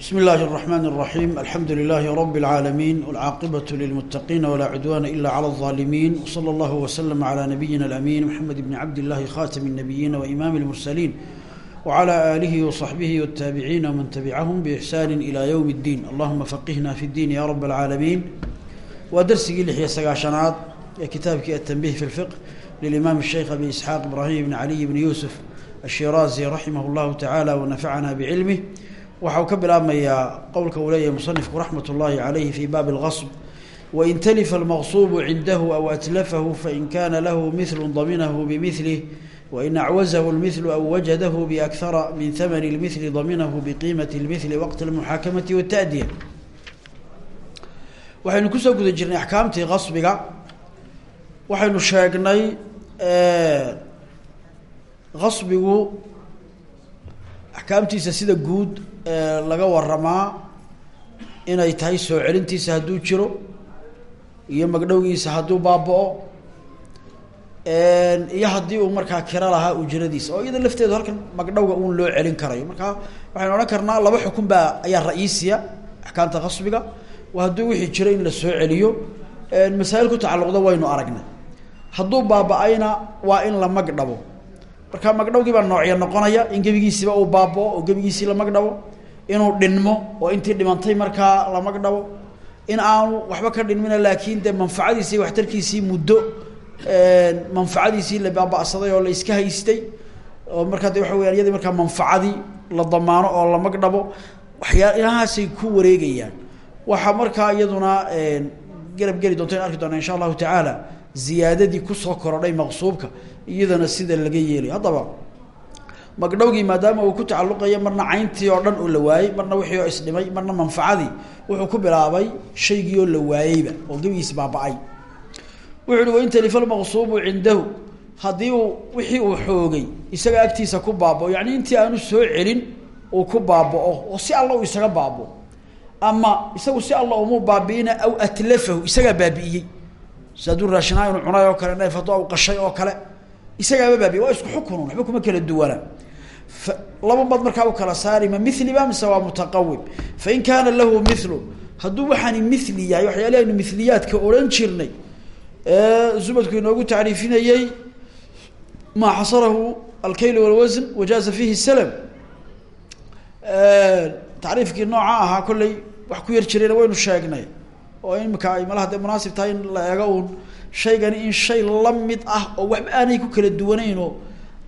بسم الله الرحمن الرحيم الحمد لله رب العالمين والعاقبة للمتقين ولا عدوان إلا على الظالمين وصلى الله وسلم على نبينا الأمين محمد بن عبد الله خاتم النبيين وإمام المرسلين وعلى آله وصحبه والتابعين ومن تبعهم بإحسان إلى يوم الدين اللهم فقهنا في الدين يا رب العالمين ودرسي لحية سقاشنات كتابك التنبيه في الفقه للإمام الشيخ أبي إسحاق إبراهيم بن علي بن يوسف الشيرازي رحمه الله تعالى ونفعنا بعلمه waxau ka bilaabmayaa qowlka uu leeyahay musanifku raxmat ullaahi calayhi fi baabi اlgasb wain talifa almaqsuubu cindahu aw atlafahu fain kana lahu mihlu daminahu bimilih wain acwazahu lmihlu aw wajadahu biakhara min hamani اlmihli daminahu biqiimati اlmihli waqti اlmuxaakamati wاtaadiya waxaynu kusoo guda jirnay axkaamtii qasbiga waxaynu sheegnay qasbigu axkaamtiisa sida guud laga waramaa inay tahay soo celintiisa hadduu jiro iyo magdhowgiisa hadduu baaba-o iyo haddii uu markaa kiro lahaa ujradiisa oo iyada lafteedu halkan magdhowga uun loo celin karayo. Markaa waxaynu odhan karnaa laba xukun baa ayaa ra'iisiya axkaamta qasbiga hadduu wixii jiro in la soo celiyo. Masaa'il ku tacalluqda waynu aragnay. Hadduu baaba-ayna waa in la magdhabo. Marka magdhowgii baa noocya noqonaya in gebigiisiba uu baaba-o oo gebigiisii la magdhabo inuu dhinmo oo intii dhimantay markaa la magdhabo in aanu waxba ka dhinmina laakiin dee manfacadiisi iyo waxtarkiisii muddo manfacadiisii la baaba-saday oo la iska haystay oo markaa de waxa weyaan iyadii markaa manfacadii la damaano oo la magdhabo waxyaalahaasay ku wareegayaan. Waxaa markaa iyaduna garab geli doonto in arki doona insha allahu tacaala ziyaadadii ku soo korodhay maqsuubka iyadana sida laga yeelay haddaba magdhowgii maadaama uu ku tacalluqayo marna cayntii oo dhan oo la waayey marna wixii oo isdhimay marna manfacadii wuxuu ku bilaabay shaygii oo la waayeyba oo gebigiisi baaba-ay. Wuxu wain talifa lmaqsuubu cindahu. Haddii uu wixii uu xoogay isaga agtiisa ku baaba-o yacni intii aanu soo celin uu ku baaba-o oo si alla uu isaga baabo ama isagu si alla umuu baabi'ina aw atlafahu isagaa baabi'iyey. Si hadduu raashinaa inuu cunay oo kale neef hadduu qashay oo kale isagaaba baabiye waa isku xukunun waxba kuma kala duwana laba bad markaa u kala saari ma miliba mise waa mutaqawim. Fain kaana lahu milu hadduu waxaani mili yahay waxyaali aynu miliyaadka odhan jirnay zubadku inoogu tacriifinayey maa xasarahu alkayl walwasn wajaaza fihi slm tacriifkii nooca ahaa kolley wax ku yar jirayna waynu sheegnay oo imika ay malaha munaasib tahay in la eego uun shaygani in shay la mid ah oo waxba aanay ku kala duwanayn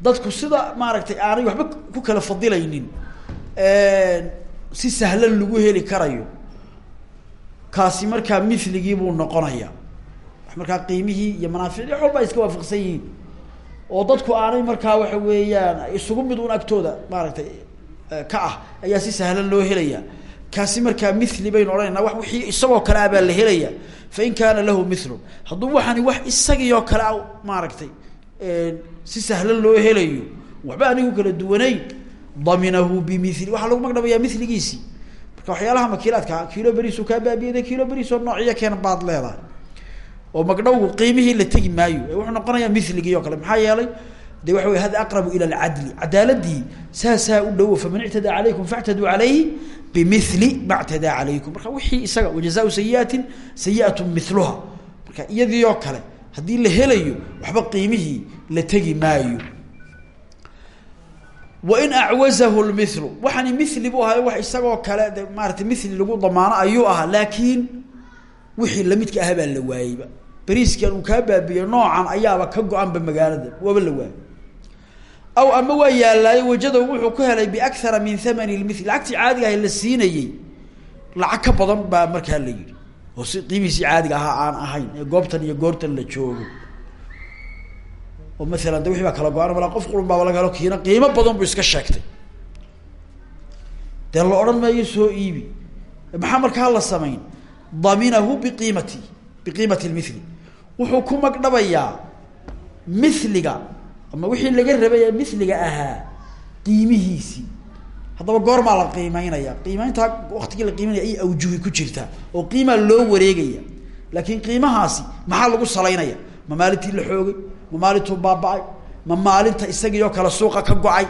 dadku sida maaragtay aanay waxba ku kala fadilaynin si sahlan lagu heli karayo. Kaasi markaa miligii buu noqonaya. Markaa qiimihii iyo manaaficdii wax walba ay iska waafaqsan yihiin. Oo dadku aanay markaa waxa weeyaan isugu mid un agtooda maaragtay ka ah ayaa si sahlan loo helaya. Kaasi markaa mili baynu odhanayna wa wixii isagoo kale ah la helaya. Fain kaana lahu milun hadduu waxaani wax isagii oo kale a maaragtay si sahlan loo helayo waxba anigu kala duwanayn. Daminahu bimili waxaa lagu magdhabayaa miligiisii marka waxyaalaha makiilaadka kiilo beriisuu kaa baabiyada kiilo beriisoo noociyo keen baad leedahay. Oo magdhowgu qiimihii la tegi maayo ee wuxuu noqonayaa miligii kale. Maxaa yeelay de waxa wey aqrabu ila alcadli. Cadaaladii saasaa u dhowo faman ictadaa calaykum factaduu calayhi bimili ma ctadaa calaykum. Marka wixii isaga wajazaau sayiatin sayiatu miluha marka iyadii oo kale haddii la helayo waxba qiimihii la tegi maayo. Wain acwazahu lmilu waxaani mili buu ahay wax isagoo kale de maarata lagu damaano ayuu ahaa laakiin wixii lamidka ah baa la waayeyba beriiskan uu kaa baabiye noocan ayaaba ka go-anba magaalada waaba la waayey. Aw ama waa yaalaayo wajadow wuxuu ku helay biakara min hamani lmil lacagtii caadiga ahay la siinayey lacag ka badan baa markaa la yidhi oo si qiimihiisii caadiga ahaa aan ahayn ee goobtan iyo goortan la joogo. oo maalan de wixii baa kala go-an malaa qof qurun baaba laga kiina qiimo badan buu iska sheegtay. Dee la odhan maayo soo iibi. Maxaa markaa la samayn? Daminahu biqiimati biqiimati lmili wuxuu ku magdhabayaa miliga ama wixii laga rabay ee miliga ahaa qiimihiisii haddaba goormaa la qiimeynaya qiimeyntaa waktigii la qiimeynaya ay awjuhi ku jirtaa oo qiimaa loo wareegaya. Laakiin qiimahaasi maxaa lagu salaynaya? Ma maalintii la xoogay? Ma maalintuu baaba-ay? Ma maalinta isagii oo kale suuqa ka go'ay?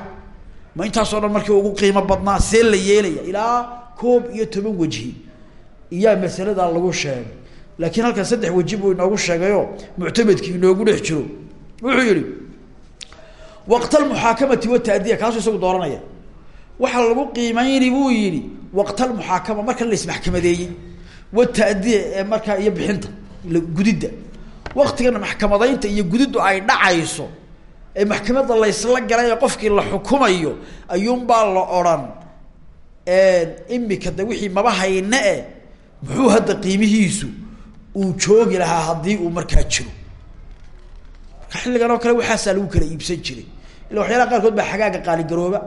Ma intaasoo dhan markii ugu qiimo badnaa see la yeelaya? Ilaa koob iyo toban wejhi iyaa masaladaa lagu sheegay. Laakiin halkan saddex weji buu inoogu sheegayo muctamedkii inoogu dhex jiro. Wuxuu yihi waqt almuxaakamati watadiya kaasuu isagu dooranaya waxaa lagu qiimeyni buu yihi waqt almuxaakama marka la ismaxkamadeeyey watadiya ee markaa iyo bixinta gudidda. Waktigan maxkamadaynta iyo gudiddu ay dhacayso ee maxkamadda laysla galay qofkii la xukumayo ayuunbaa la odhan imika de wixii maba hayne e muxuu hadda qiimihiisu uu joogi lahaa haddii uu markaa jiro? Xilligan oo kale waxaasaa lagu kala iibsan jiray. Illa waxyaalaha qaarkood baa xagaaga qaaligarooba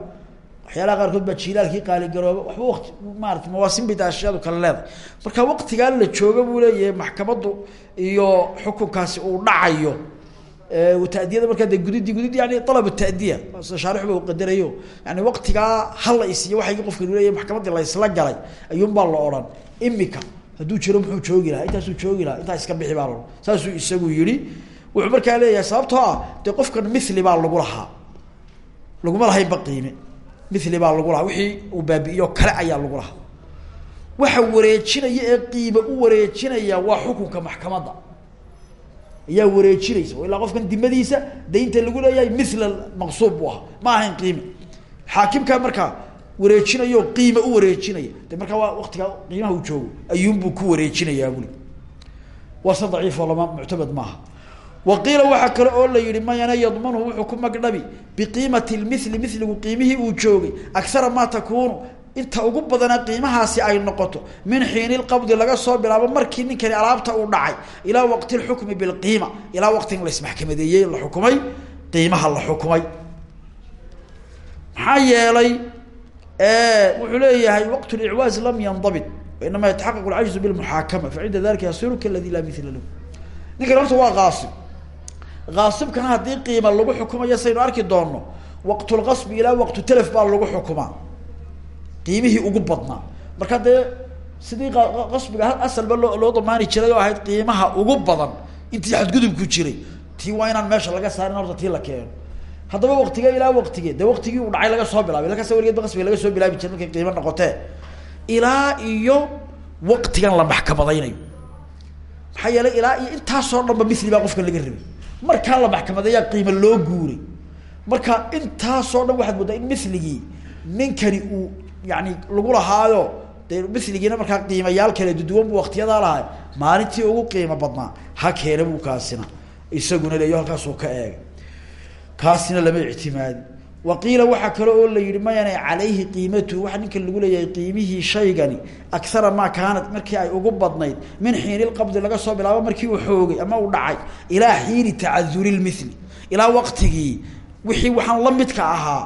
waxyaalaha qaarkood baa jiilaalkii qaaligarooba waxba wati maarata mawaasin bay da ashyaadu kale leedahay. Marka waktigaa la jooga buu leeyahay maxkamaddu iyo xukunkaasi uu dhacayo. Tadiyada markaa de gudidi gudid yani alab tadiya shaarixba qadarayo. Yani waktigaa hala isiyo waay qofka leeyahy maxkamadii laysla galay ayuunbaa la odhan imika hadduu jiro muxuu joogi lahaa intaasuu joogi lahaa iska bixi baa la saasuu isagu yihi wuxuu markaa leeyahay sababtoo ah qofkan mili baa lagu lahaa laguma lahaynba qiime mili baa lagu lahaa wixii uu baabi'iyo kale ayaa lagu lahaa. Waxa wareejinaya ee qiime u wareejinaya waa xukunka maxkamadda. Ayaa wareejinaysa ilaa qofkan dimadiisa daynta lagu leeyahay mila maqsuub bu ahaa ma ahayn qiime. Xaakimkaa markaa wareejinayo qiime u wareejinaya. De markaa waa waktigaa qiimaha uu joogo ayuunbuu ku wareejinayaa buli. Waa se daciifoo lama muctamad maaha wa qiila waxaa kale oo la yihi mayana yadmanhu wuxuu ku magdhabi biqiimati lmili miligu qiimihii uu joogay. Aksara maa takuunu. Inta ugu badana qiimahaasi ay noqoto. Min xiini lqabdi laga soo bilaabo markii ninkani alaabta uu dhacay. Ilaa waqti lxukmi bilqiima ilaa waqtiga laismaxkamadeeyey la xukumay. Qiimaha la xukumay. Maxaa yeelay wuxuu leeyahay waqt licwaaz lam yandabit. Inama yataxaqaq lcajzu bilmuxaakama facinda dalika yasiru kaladi laa mila lahu. Ninkani horta waa qaasib qaasibkana haddii qiima lagu xukumayo saynu arki doonno waqtulqasbi ilaa waqtu telef baa lagu xukumaa qiimihii ugu badnaa. Marka dee sidii qasbiga asalba loo loo damaani jiray oo ahayd qiimaha ugu badan intii xadgudubku jiray. Tii waa inaan meesha laga saarin horta tii la keeno. Haddaba waktige ilaa waktige dee waktigii uu dhacay laga soo bilaabay ila kasta weligeed ba qasbiga laga soo bilaabi jiray markay qiimo noqotee. Ilaa iyo waktigan la maxkamadaynayo maxaa yeelay ilaa iyo intaasoo dhan ba mili baa qofkan laga rabay markaa la maxkamadeeyaa qiimo loo guuray. Marka intaasoo dhan waxaad moodaa in miligii ninkani uu yani lagu lahaayo dee miligiina markaa qiimayaal kale duduwan bu waktiyadaa lahay maalintii ugu qiimo badnaa ha keena buu kaasina. Isaguna leeyo halkaasuu ka eegay. Kaasina lama ictimaadi wa qiila waxaa kale oo la yihi mayana calayhi qiimatuhu waxaa ninkan lagu leeyahay qiimihii shaygani akara maa kaanat markii ay ugu badnayd min xiini lqabdi laga soo bilaabo markii uu xoogay ama uu dhacay ilaa xiini tacaduri lmili ilaa waqtigii wixii waxaan la midka ahaa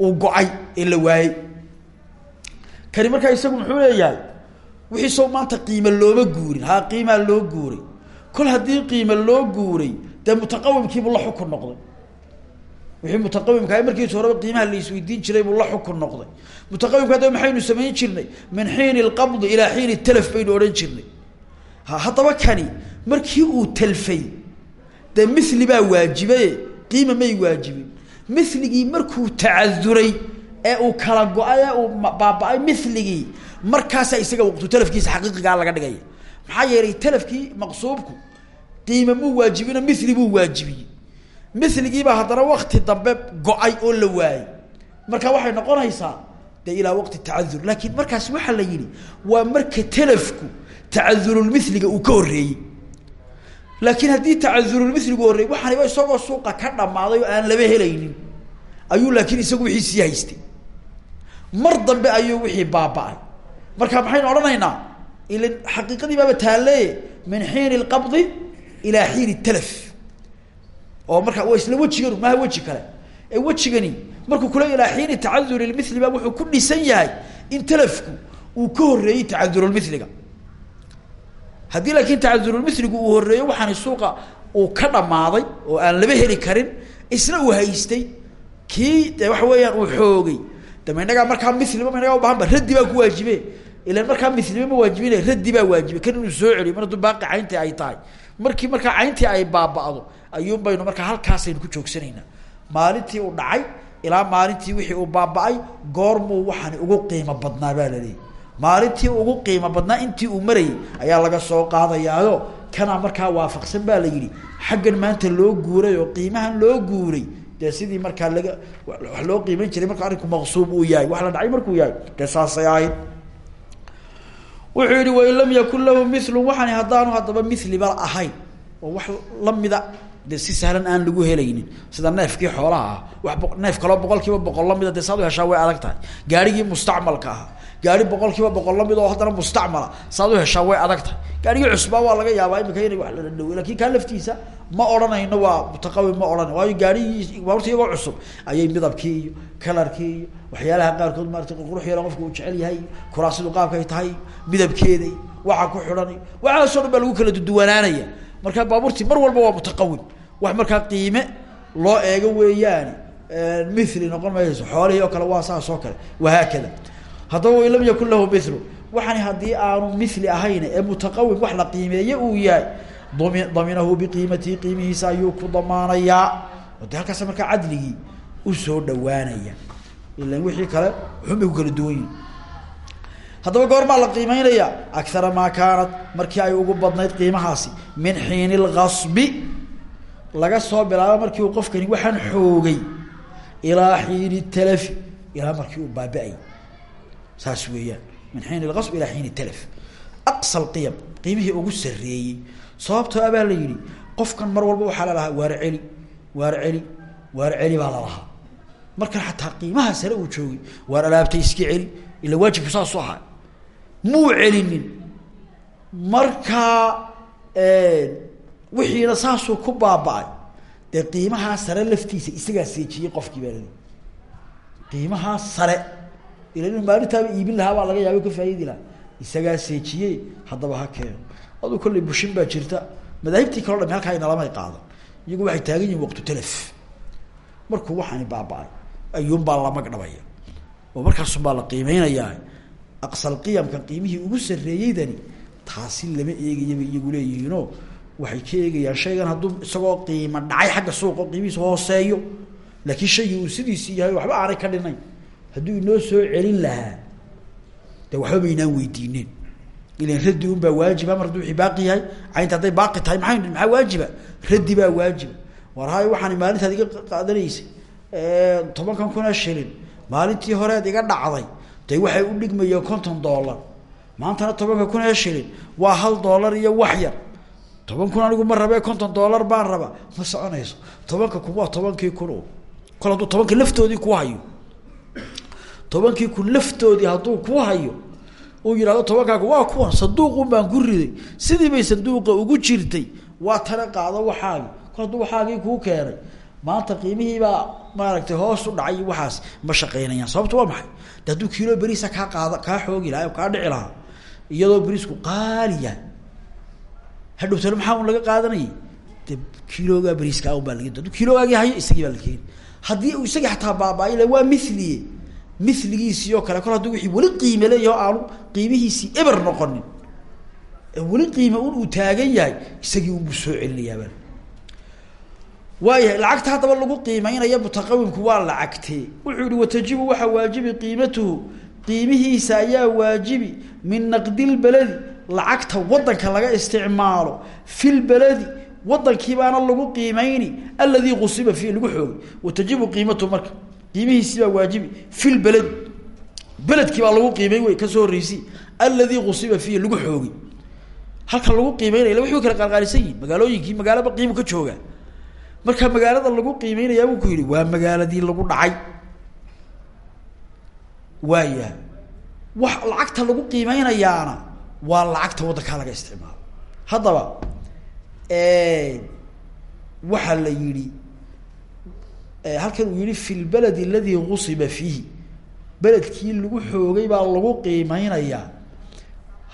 uu go'ay ee la waayey isagu muxuu leeyahay wixii sow maanta qiime looma guurin haa qiimaa loo guuray. Kol haddii qiime loo guuray dee mutaqawimkiibuu la xukun noqday wixii mutaqawimka markiis horeba qiimaha la isweydiin jiray buu la xukun noqday. Mutaqawimka hadaba maxaynu samayn jirnay? Min xiini lqabdi ilaa xiini talaf baynu odhan jirnay. Ha haddaba kani markii uu talfay dee mili baa waajibaye? Qiima may waajibin. Miligii markuu tacaduray ee uu kala go'ay ee uu baaba-ay miligii markaasaa isaga waqtu talafkiisa xaqiiqigaa laga dhigaya maxaa yeelay talafkii maqsuubku qiima muu waajibino mili buu waajibiyey miligiibaa haddana wakti dambe go'ay oo la waayey. Marka waxay noqonaysaa dee ilaa waqti tacadur laakiin markaas waxaa la yidhi waa marka talafku tacadurulmiliga uu ka horreeyey. Laakiin haddii tacadurulmiligu horreeyey waxaaniba isagoo suuqa ka dhammaaday aan laba helaynin. Ayuu laakiin isagu wixii sii haystay. Mar dambe ayuu wixii baaba-ay. Marka maxaynu odhanaynaa ila xaqiiqadii baaba taalle min xiini lqabdi ilaa xiini talaf oo marka waa isla wejiganu maaha weji kale. Ee wejigani markuu kule ilaa xiini tacaduri lmili ba wuxuu ku dhisan yahay in talafku uu ka horreeyey tacadurulmiliga haddii laakiin tacadurulmiligu uu horreeyo waxaani suuqa uu ka dhammaaday oo aan laba heli karin isna uu haystay. Kii de waxa weeyaan uu xoogay. Dama inagaa markaa miliba ma inagaa ubahan ba raddi baa ku waajibe ilan markaa miliba ma waajibine raddi baa waajibe kan inuu soo celiyo mar hadduu baaqi cayntii ay tahay. Markii markaa cayntii ay baaba'do ayuun baynu markaa halkaasaynu ku joogsanaynaa maalintii uu dhacay ilaa maalintii wixii uu baaba-ay goormuu ugu qiimo badnaa baa maalintii ugu qiimo badnaa intii uu marayay ayaa laga soo qaadayaayo kanaa markaa waafaqsan baa la yidhi xaggan maanta loo guuray oo qiimahan loo guuray. Dee sidii markaa laga wax loo qiimeyn jiray marka arrinku maqsuub uu yahay wax la dhacay markuu yahay dee saasay ahayd. Wuxuu yihi wain lam yakun lahu milun waxaani haddaanu haddaba miliba ahayn oo wax lamida de si sahlan aan lagu helaynin. Sida neefkii xoolaha ah wa neef kaloo boqol kiiba boqol lamida dee saad u heshaa way adag tahay. Gaarigii mustacmalka ahaa. Gaari boqol kiiba boqol la mid oo haddana mustacmala saad u heshaa way adag tahay. Gaarigii cusbaa waa laga yaabaa imika inay wax la dhawo laakiin kaa laftiisa ma odhanayno waa mutaqawi ma odhana waayo gaarigii baaburta iyagoo cusub ayay midabkii iyo kalarkii iyo waxyaalaha qaarkood maarata qurqurux yala qofka uu jecel yahay kuraasidu qaabkay tahay midabkeeday waxa ku xidhan waxaasoo dhan baa lagu kala duduwanaanaya marka baabuurtii mar walba waa mutaqawim wax markaa qiime loo eego weeyaani mithli noqon mayso xoolihii oo kale waa saas oo kale wahaakada. Haddaba wain lam yakun lahu mithlu. Waxani haddii aanu mithli ahayn ee mutaqawim wax la qiimeeye uu yahay dami daminahu biqiimatihi qiimihiisa ayuu ku damaanayaa de halkaas markaa cadligii u soo dhawaanaya ilan wixii kale wuxun bay ku kala duwan yihiin haddaba goormaa la qiimeynaya akara maa kaanat markii ay ugu badnayd qiimahaasi min xiini lgasbi laga soo bilaabo markii uu qofkani waxaan xoogay ilaa xiini talafi ilaa markii uu baaba-ay saas weeyaan. Min xiin lqasb ilaa xiin talaf aqsa qiyam qiimihii ugu sareeyey sababtoo abaa la yihi qofkan mar walba waxaa lalahaa waar celi waar celi waar celi baa lalahaa markan xataa qiimaha sare uu joogay waar alaabtay iska celi ila waajibku saasu ahaa. Muu celinin. Markaa wixiina saasuu ku baaba-ay. Dee qiimahaa sare laftiisa isagaa seejiyey qofkii baa lali qiimahaa sare. Ila inu maalintaaba iibin lahaa baa laga yaaba ka faa'idi lahaa. Isagaa seejiye haddaba ha keeno aduu kollay bushin baa jirta. Madaahibtii kaleo dham halkaa inalamay qaadan. Iyagu waxay taagan yihiin waqtu talaf markuu waxaani baaba-ay ayuunbaa la magdhabaya oo markaasunbaa la qiimeynayaa aqsal qiyamka qiimihii ugu sarreeyeydani taasi lama eegayaba iyagu leeyihiinoo waxay ka eegayaan shaygan hadduu isagoo qiimo dhacay xagga suuqa qiimihiisa hooseeyo laakiin shaygii uu sidiisii yahay waxba aanay ka dhinayn hadduu inoo soo celin lahaa de waxba baynaan weydiineen ilan raddi un baa waajiba mar hadduu wii baaqi yahay caynta hadday baaqi tahay maa maxaa waajiba? Raddi baa waajiba. War waxaan maalintaad iga qaadanaysay tobankan kuna shilin maalintii horeed iga dhacday de waxay u dhigmayeen konton dollar. Maantana tobanka kun shilin waa hal dollar iyo wax yar toban kun anigu ma rabee konton dollar baan raba ma soconayso. Tobanka kun waa tobankii kun kol hadduu tobanka laftoodii ku hayo. Tobankii kun laftoodii hadduu ku hayo uu yidhahdo tobankaaku waa kuwan sanduuqun baan ku riday. Sidii bay sanduuqa ugu jirtay. Waa tana qaado waxaagi. Kol hadduu waxaagii kuu keenay maanta qiimihiibaa maaragtay hoos u dhacay waxaas. Ma shaqeynayaan sababto waa maxay? Hadduu kiilo beriisa kaa qaada kaa xoogi lahaa kaa dhici lahaa iyadoo beriisku qaali yahay hadhowtana maxaa un laga qaadanayay? De kiiloogaa beriiskaa un baa kiiloogaagii hayo isagii baa la uu isagii xataa baaba-ay la waa miliye miligiisii oo kale kol hadduu wixii weli qiime leeyaho aanu qiimihiisii eber noqonin weli qiime un uu taagan yahay isagii unbuu soo celinayaabaa waayahay lacagta haddaba lagu qiimeynaya mutaqawimku waa lacagtee wuxuu yihi watajibu waajibi qiimatuhu. Qiimihiisa ayaa waajibi min naqdilbeledi lacagta wadanka laga isticmaalo filbeledi wadankii baana lagu qiimeyni aladii qusiba fiihi lagu xoogay. Watajibu qiimatuhu marka qiimihiisii baa waajibi. Filbeledi beledkii baa lagu qiimeyn wey ka soo horreysi aladii qusiba fiihi lagu xoogay. Halka lagu qiimeynaya wixii kala qaarqaarisan yihiin magaalooyinkii magaalaba qiimu ka jooga marka magaalada lagu qiimeynayaa buu ku yihi waa magaaladii lagu dhacay. Waayahay. Wax lacagta lagu qiimeynayaana waa lacagta waddankaa laga isticmaalo. Haddaba waxaa la yihi halkan uu yihi fi lbaled aladi gusiba fiihi. Beledkii lagu xoogay baa lagu qiimeynayaa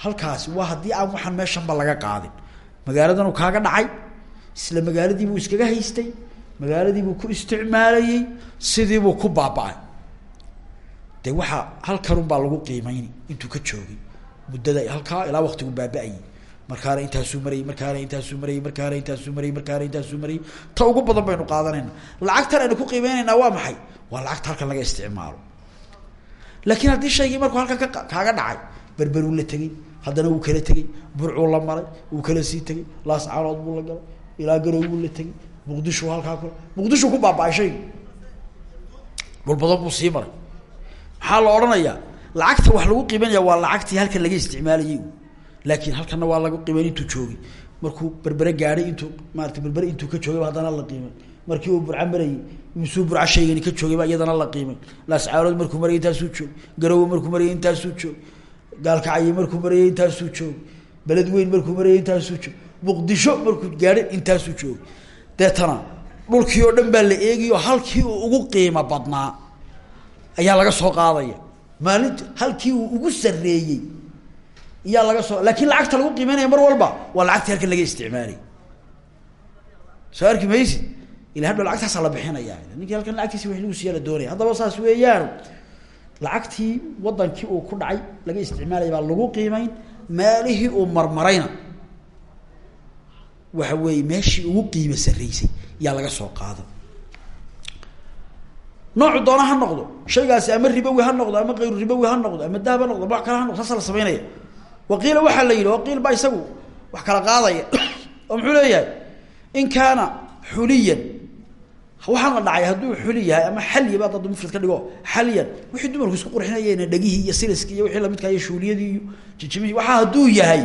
halkaasi waa haddii aan waxaan meeshanba laga qaadin. Magaaladan uu kaaga dhacay isla magaaladii buu iskaga haystay magaaladii buu ku isticmaalayey sidii buu ku baaba-ay. De waxaa halkanun baa lagu qiimeyni intuu ka joogay muddada halkaa ilaa waktigu baaba-ayey markaana intaasuu marayay markaana intaasuu marayay markaana intaasuu marayay markaana intaasuu marayay. Ta ugu badan baynu qaadanayna lacagtan aynu ku qiimeynaynaa waa maxay? Waa lacagta halkan laga isticmaalo. Laakiin haddii shaygii markuu halkan ka kaaga dhacay berberuu la tegey haddana wuu kala tegey burcuu la maray wuu kala sii tegey laascaanood buu la galay ilaa garow buu la tegey muqdishu halkaa ku muqdishu ku baaba-ay shaygu dhul badan buu sii maray. Maxaa la odhanayaa lacagta wax lagu qiimeynaya waa lacagtii halkan laga isticmaalayay laakiin halkana waa lagu qiimeyn intuu joogay. Markuu berbere gaadhay intuu maarata berbere intuu ka joogayba haddana la qiimay markii uu burco marayay misuu burco shaygani ka iyadana la qiimay laascaarood markuu marayay intaasuu joogay. Garowe markuu marayay intaasuu joogay. Gaalkacyo markuu marayay intaasuu joogay. Beled weyn markuu marayay intaasuu joogay. Muqdisho markuu gaadhay intaasuu joogay. Deetana dhulkii oo dhan baa la eegiyo halkii ugu qiimo badnaa ayaa laga soo qaadaya maalinta halkii uu ugu sarreeyey iyaa laga soo laakiin lacagta lagu qiimeynaya mar walba waa lacagtii halkan laga isticmaalay. Soo arki ila hadhow lacagtaasaa la bixinaya ninkii halkan lacagtiisi wax lagu siiya la doonaya. Haddaba saas weeyaan lacagtii wadankii uu ku dhacay laga isticmaalaya baa lagu qiimeyn meelihii uu marmarayna waxa weeye meeshii ugu qiimo sarreysay yaa laga soo qaada noocu doona ha noqdo. Shaygaasi ama ribowi ha noqdo ama kayru ribowi ha noqdo ama dahab ha noqdo ama wax kale ha noqdo saasa la samaynaya waqiila waxaa la yidhi waqiil baa isagu wax kala qaadaya. Oo muxuu leeyahay in kaana xuliyan waxaan la dhacay hadduu xuli yahay ama xalyi baa dad mufrad ka dhigo xalyan wixii dumarku isku qurxinayeen dhegihii iyo siliskii iyo wixii lamidka iyo shuuliyadii iyo jijimihii waxaa hadduu yahay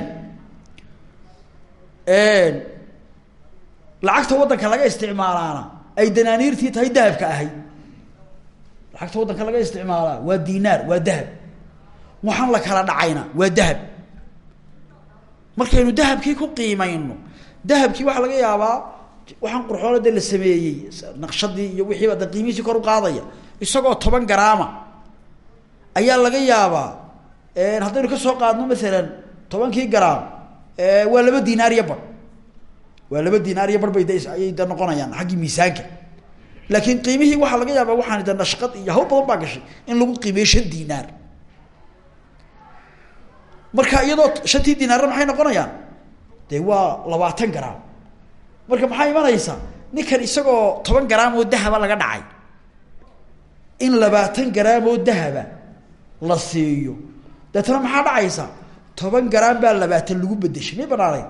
lacagta waddanka laga isticmaalaana ay danaaniirtii tahay dahabka ahayd lacagta waddanka laga isticmaalaa waa dinaar waa dahab. Waxaan la kala dhacayna waa dahab. Markaynu dahabkii ku qiimayno dahabkii waxaa laga yaabaa waxaan qurxoona de la sameeyey naqshadii iyo wixiiba da qiimihiisii kor u qaadaya isagoo toban garaama ayaa laga yaabaa haddaynu ka soo qaadno masalan tobankii garaam waa laba dinaar iyo bar. Waa laba dinaar iyo bar bay noqonayaan xaggii miisaanka laakiin qiimihii waxaa laga yaabaa waxaan de nashqad iyo hawl badan baa gashay in lagu qiimeeyo shan dinaar. Marka iyadoo shantii dinaarna maxay noqonayaan? Dee waa labaatan garaam marka maxaa imanaysa? Ninkan isagoo toban garaam oo dahaba laga dhacay. In labaatan garaam oo dahaba la siiyo. Deetana maxaa dhacaysa? Toban garaam baa labaatan lagu bedeshay may banaanayn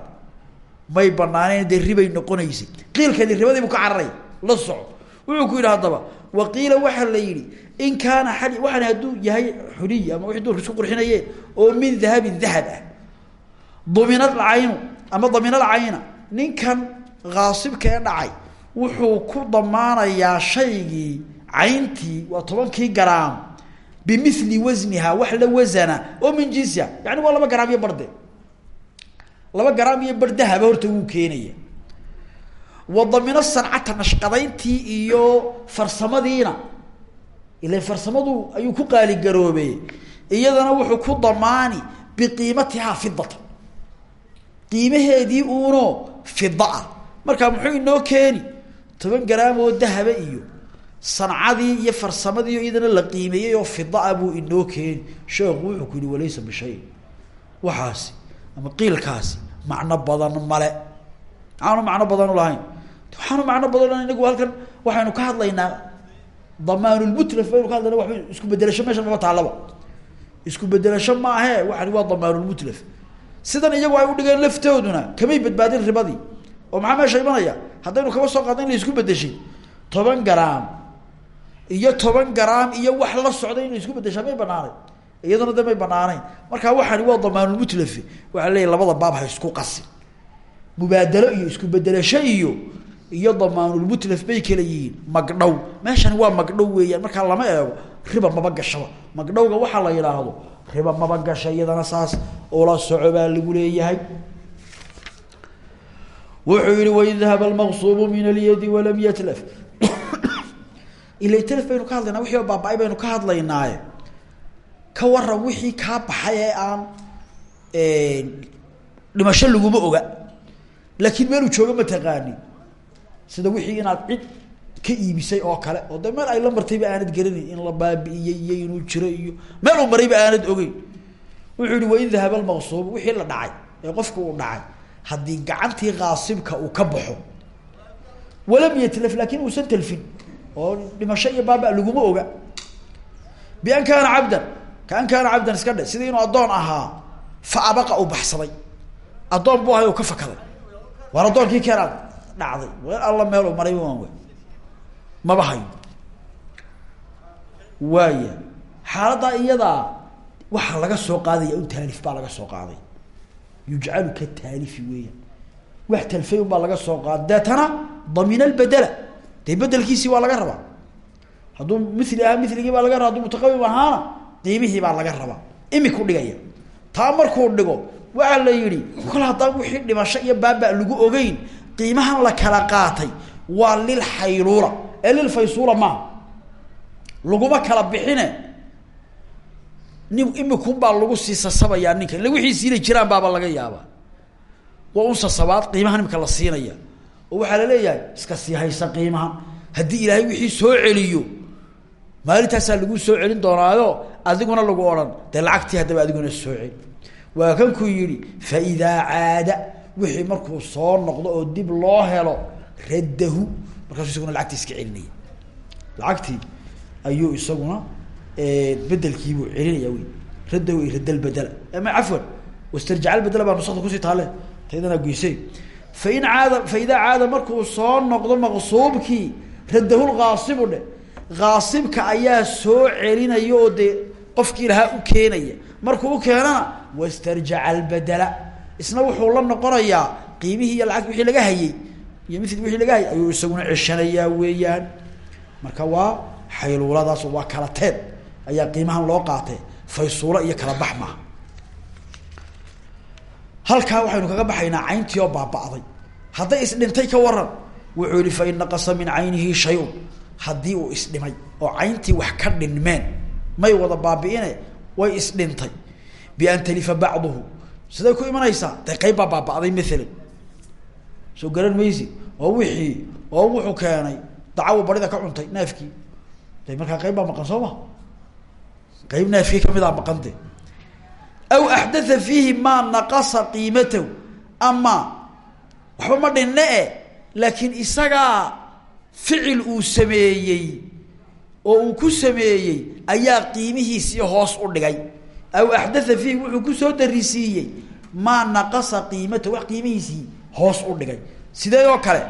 may banaaneen dee ribay noqonaysay qiilkadi ribadii buu ka cararay. La soco wuxuu ku yidhi haddaba waqiila waxaa la yidhi in kaana xali waxaan hadduu yahay xuliy ama wixii duurka isku qurxinayeen oo min dahabin dahab ah. Duminad caynu ama daminad cayna ninkan kaasibka ee dhacay wuxuu ku damaanayaa shaygii cayntii waa tobankii garaam bimili wasniha wax la wasana oo min jinsiha yani waa laba garaam iyo barde laba garaam iyo bar dahaba horta wuu keenaya wadamino sancata nashqadayntii iyo farsamadiina. Ila farsamadu ayuu ku qaaligaroobe iyadana wuxuu ku damaani biqiimatihaa fidata qiimaheedii uuno fida ah markaa muxuu inoo keeni? Toban garaam oo dahaba iyo sancadii iyo farsamadii iyadana la qiimeeyey oo fidaa buu inoo keeni. Sheekhu wuxuu ku yihi walaysa bishay waxaasi ama qiilkaasi macno badan male. Maxaanu macno badanu lahayn waxaanu macno badan inagu halkan waxaynu ka hadlaynaa damaanulmutlaf baynu ka hadlayna waba isku bedelasho meeshan maba taalaba. Isku bedelasho maahe waxani waa damaanulmutlaf sidan iyagu ay udhigeen laftooduna kamay badbaadin ribadii. Oo maxaa meesha imanaya? Haddaynu kaba soo qaadna isku bedeshay toban garaam iyo toban garaam iyo wax la socda in la isku bedeshaa may banaanayn iyaduna de may banaaneyn markaa waxani waa damaanulmutlafi waxaa leeyahy labada baab ha isku qasin. Mubaadalo iyo isku bedelasho iyo iyo damaanulmutlaf bay kala yihiin magdhow. Meeshani waa magdhow weeyaan markaa lama eego riba maba gashaba. Magdhowga waxaa la yidhaahdo riba maba gasha iyadana saas ula soco baa lagu leeyahay. Wuxuu yihi wain dahaba almaqsuubu min alyadi walam yatlaf. Ila tlaf baynu ka hadlaynaa wixii oo baaba-ay baynu ka hadlaynaaye. Ka waran wixii kaa baxay ee aan dhimasho laguma oga. Laakiin meeluu joogo ma taqaanin sida wixii inaad cid ka iibisay oo kale oo de meel ay la martayba aanad garanayn in la baabi'iyey iyo inuu jiro iyo meel uu marayba aanad ogeyn. Wuxuu yihi wain dahaba almaqsuubu wixii la dhacay ee qofku uu dhacay haddii gacantii kaasibka uu ka baxo walam yatlaf laakin uusan talfin oo dhimasho iyo baaba laguma oga. Bian kaana cabdan kaan kaana cabdan iska dhe sidii inuu addoon ahaa fa abaqa uu baxsaday. Addoon buu ka fakaday. Waar addoonkii keenaad dhacday. Weel alla meelu maray waan wey maba hayo waaya xaaladdaa iyadaa waxaa laga soo qaadaya un taalif baa laga soo qaaday. Yujcalu ka taalifi wax talfay un baa laga soo qaada deetana damina albedela dee bedelkiisii waa laga rabaa. Hadduu mili ahaa miligii baa laga raba haduu mutaqawim ahaana qiimihii baa laga rabaa. Imiku dhigaya. Taa markuu dhigo waxaa la yihi kol haddaan wixii dhimasho iyo baaba lagu ogeyn qiimahan la kala qaatay waa lil xayluula ee lil faysuula maaha laguma kala bixine. Nin imikun lagu sii sasabayaa ninka. Illa wixiisiina jiraan baaba laga yaabaa. Waa un sasabaad qiimahan imika la siinaya oo waxaa la leeyahay iska sii haysa qiimahan. Haddii ilaahay wixii soo celiyo maalintaasaa lagu soo celin doonaayo adiguna lagu odhan. Dee lacagtii haddaba adiguna soo celi waa kankuu yihi fa idaa caada wixii markuu soo noqdo oo dib loo helo raddahu. Markaasu isaguna lacagtii iska celinaya lacagtii ayuu isaguna bedelkiibuu celinaya wy raddahu i radd lbedela ama cafwan wastarjac lbedela baa nusakda ku sii taale taydana goysay fain caada fa idaa caada markuu soo noqdo maqsuubkii raddahu lkaasibu dhe. Kaasibka ayaa soo celinaya oo dee qofkii lahaa u keenaya. Markuu u keenana wastarjaca albedela isna wuxuu la noqonayaa qiimihii iyo lacag wixii laga hayay iyo mil wixii laga hayay ayuu isaguna ceshanayaa weeyaan. Marka waa xayluuladaas waa kala teen ayaa qiimahan loo qaatay faysuulo iyo kala bax halkaa waxaynu kaga baxaynaa cayntii oo baaba'day. Hadday isdhintay ka waran wuxuu yihi fain naqasa min caynihi shay-un. Haddii uu isdhimay oo cayntii wax ka dhinmeen may wada baabi'ine way isdhintay. Bian talifa bacduhu siday ku imanaysaa dee qayb baa baaba'day maalan soo garan maysi. Oo wixii oo wuxuu keenay dacawo barida ka cuntay neefkii. De markaa qayb baa maqan soo ma? Qayb neefkii kamidaa maqante. Aw axdatha fiihi maa naqasa qiimatahu. Ama waxba ma dhinne e laakiin isagaa ficil uu sameeyey oo uu ku sameeyey ayaa qiimihiisii hoos u dhigay aw axdatha fiihi wuxuu ku soo darisiiyey maa naqasa qiimatahu wax qiimihiisii hoos u dhigay sidee oo kale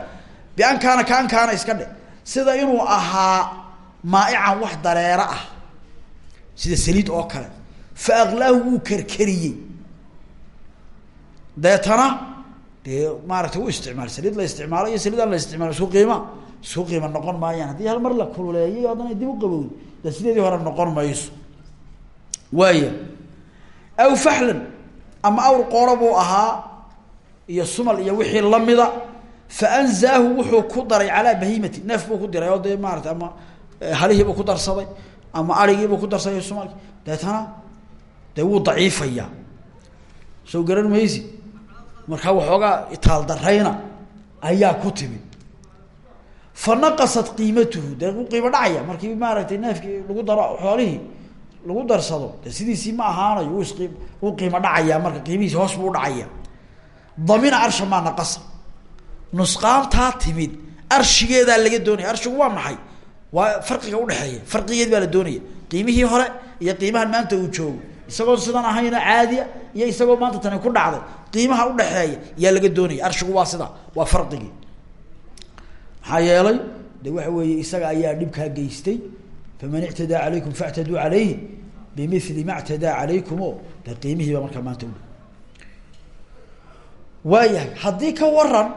bian kaana kaan kaana iska dhe sida inuu ahaa maaican wax dareero ah sida saliid oo kale fa aklaahu wuu kerkeriyey deetana dee maaragtay u isticmaal saliid la isticmaalo iyo saliid aan la isticmaalo isku qiima isku qiima noqon maayaan haddii hal mar la kululeeyay haddana dib u qabowd de sideedii hore noqon mayso waaya aw faxlan ama awr qooro buu ahaa iyo sumal iyo wixii lamida fa anzaahu wuxuu ku daray calaa bahimati neef buu ku diray oo dee maarata ama halihiibuu ku darsaday ama arigiibuu ku darsaday sumalki deetana dee wuu daciifayaa soo garan maysi markaa waxoogaa itaal darayna ayaa ku timi fa naqasat qiimatuhu dee wuu qiimo dhacaya. Markii maaragtay neefkii lagu daro xoolihii lagu darsado. De sidiisii ma ahaanayo wuu isqi wuu qiimo dhacayaa marka qiimihiisi hoos buu udhacaya damina arsha maa naqasa nusqaantaa timid. Arshigeedaa laga doonaya. Arshigu waa maxay? Waa farqiga udhexeeya farqigeed baa la doonaya. Qiimihii hore iyo qiimahan maanta uu joogo. Isagoo sidan ahayna caadiya iyo isagoo maanta tani ku dhacday. Qiimaha udhexeeya yaa laga doonaya. Arshigu waa sida waa farqigii. Maxaa yeelay? De waxa weeye isaga ayaa dhibkaa geystay faman ictadaa calaykum factaduu calayhi bimili ma ctadaa calaykum o de qiimihiiba markaa maanta udh waayahay haddii ka waran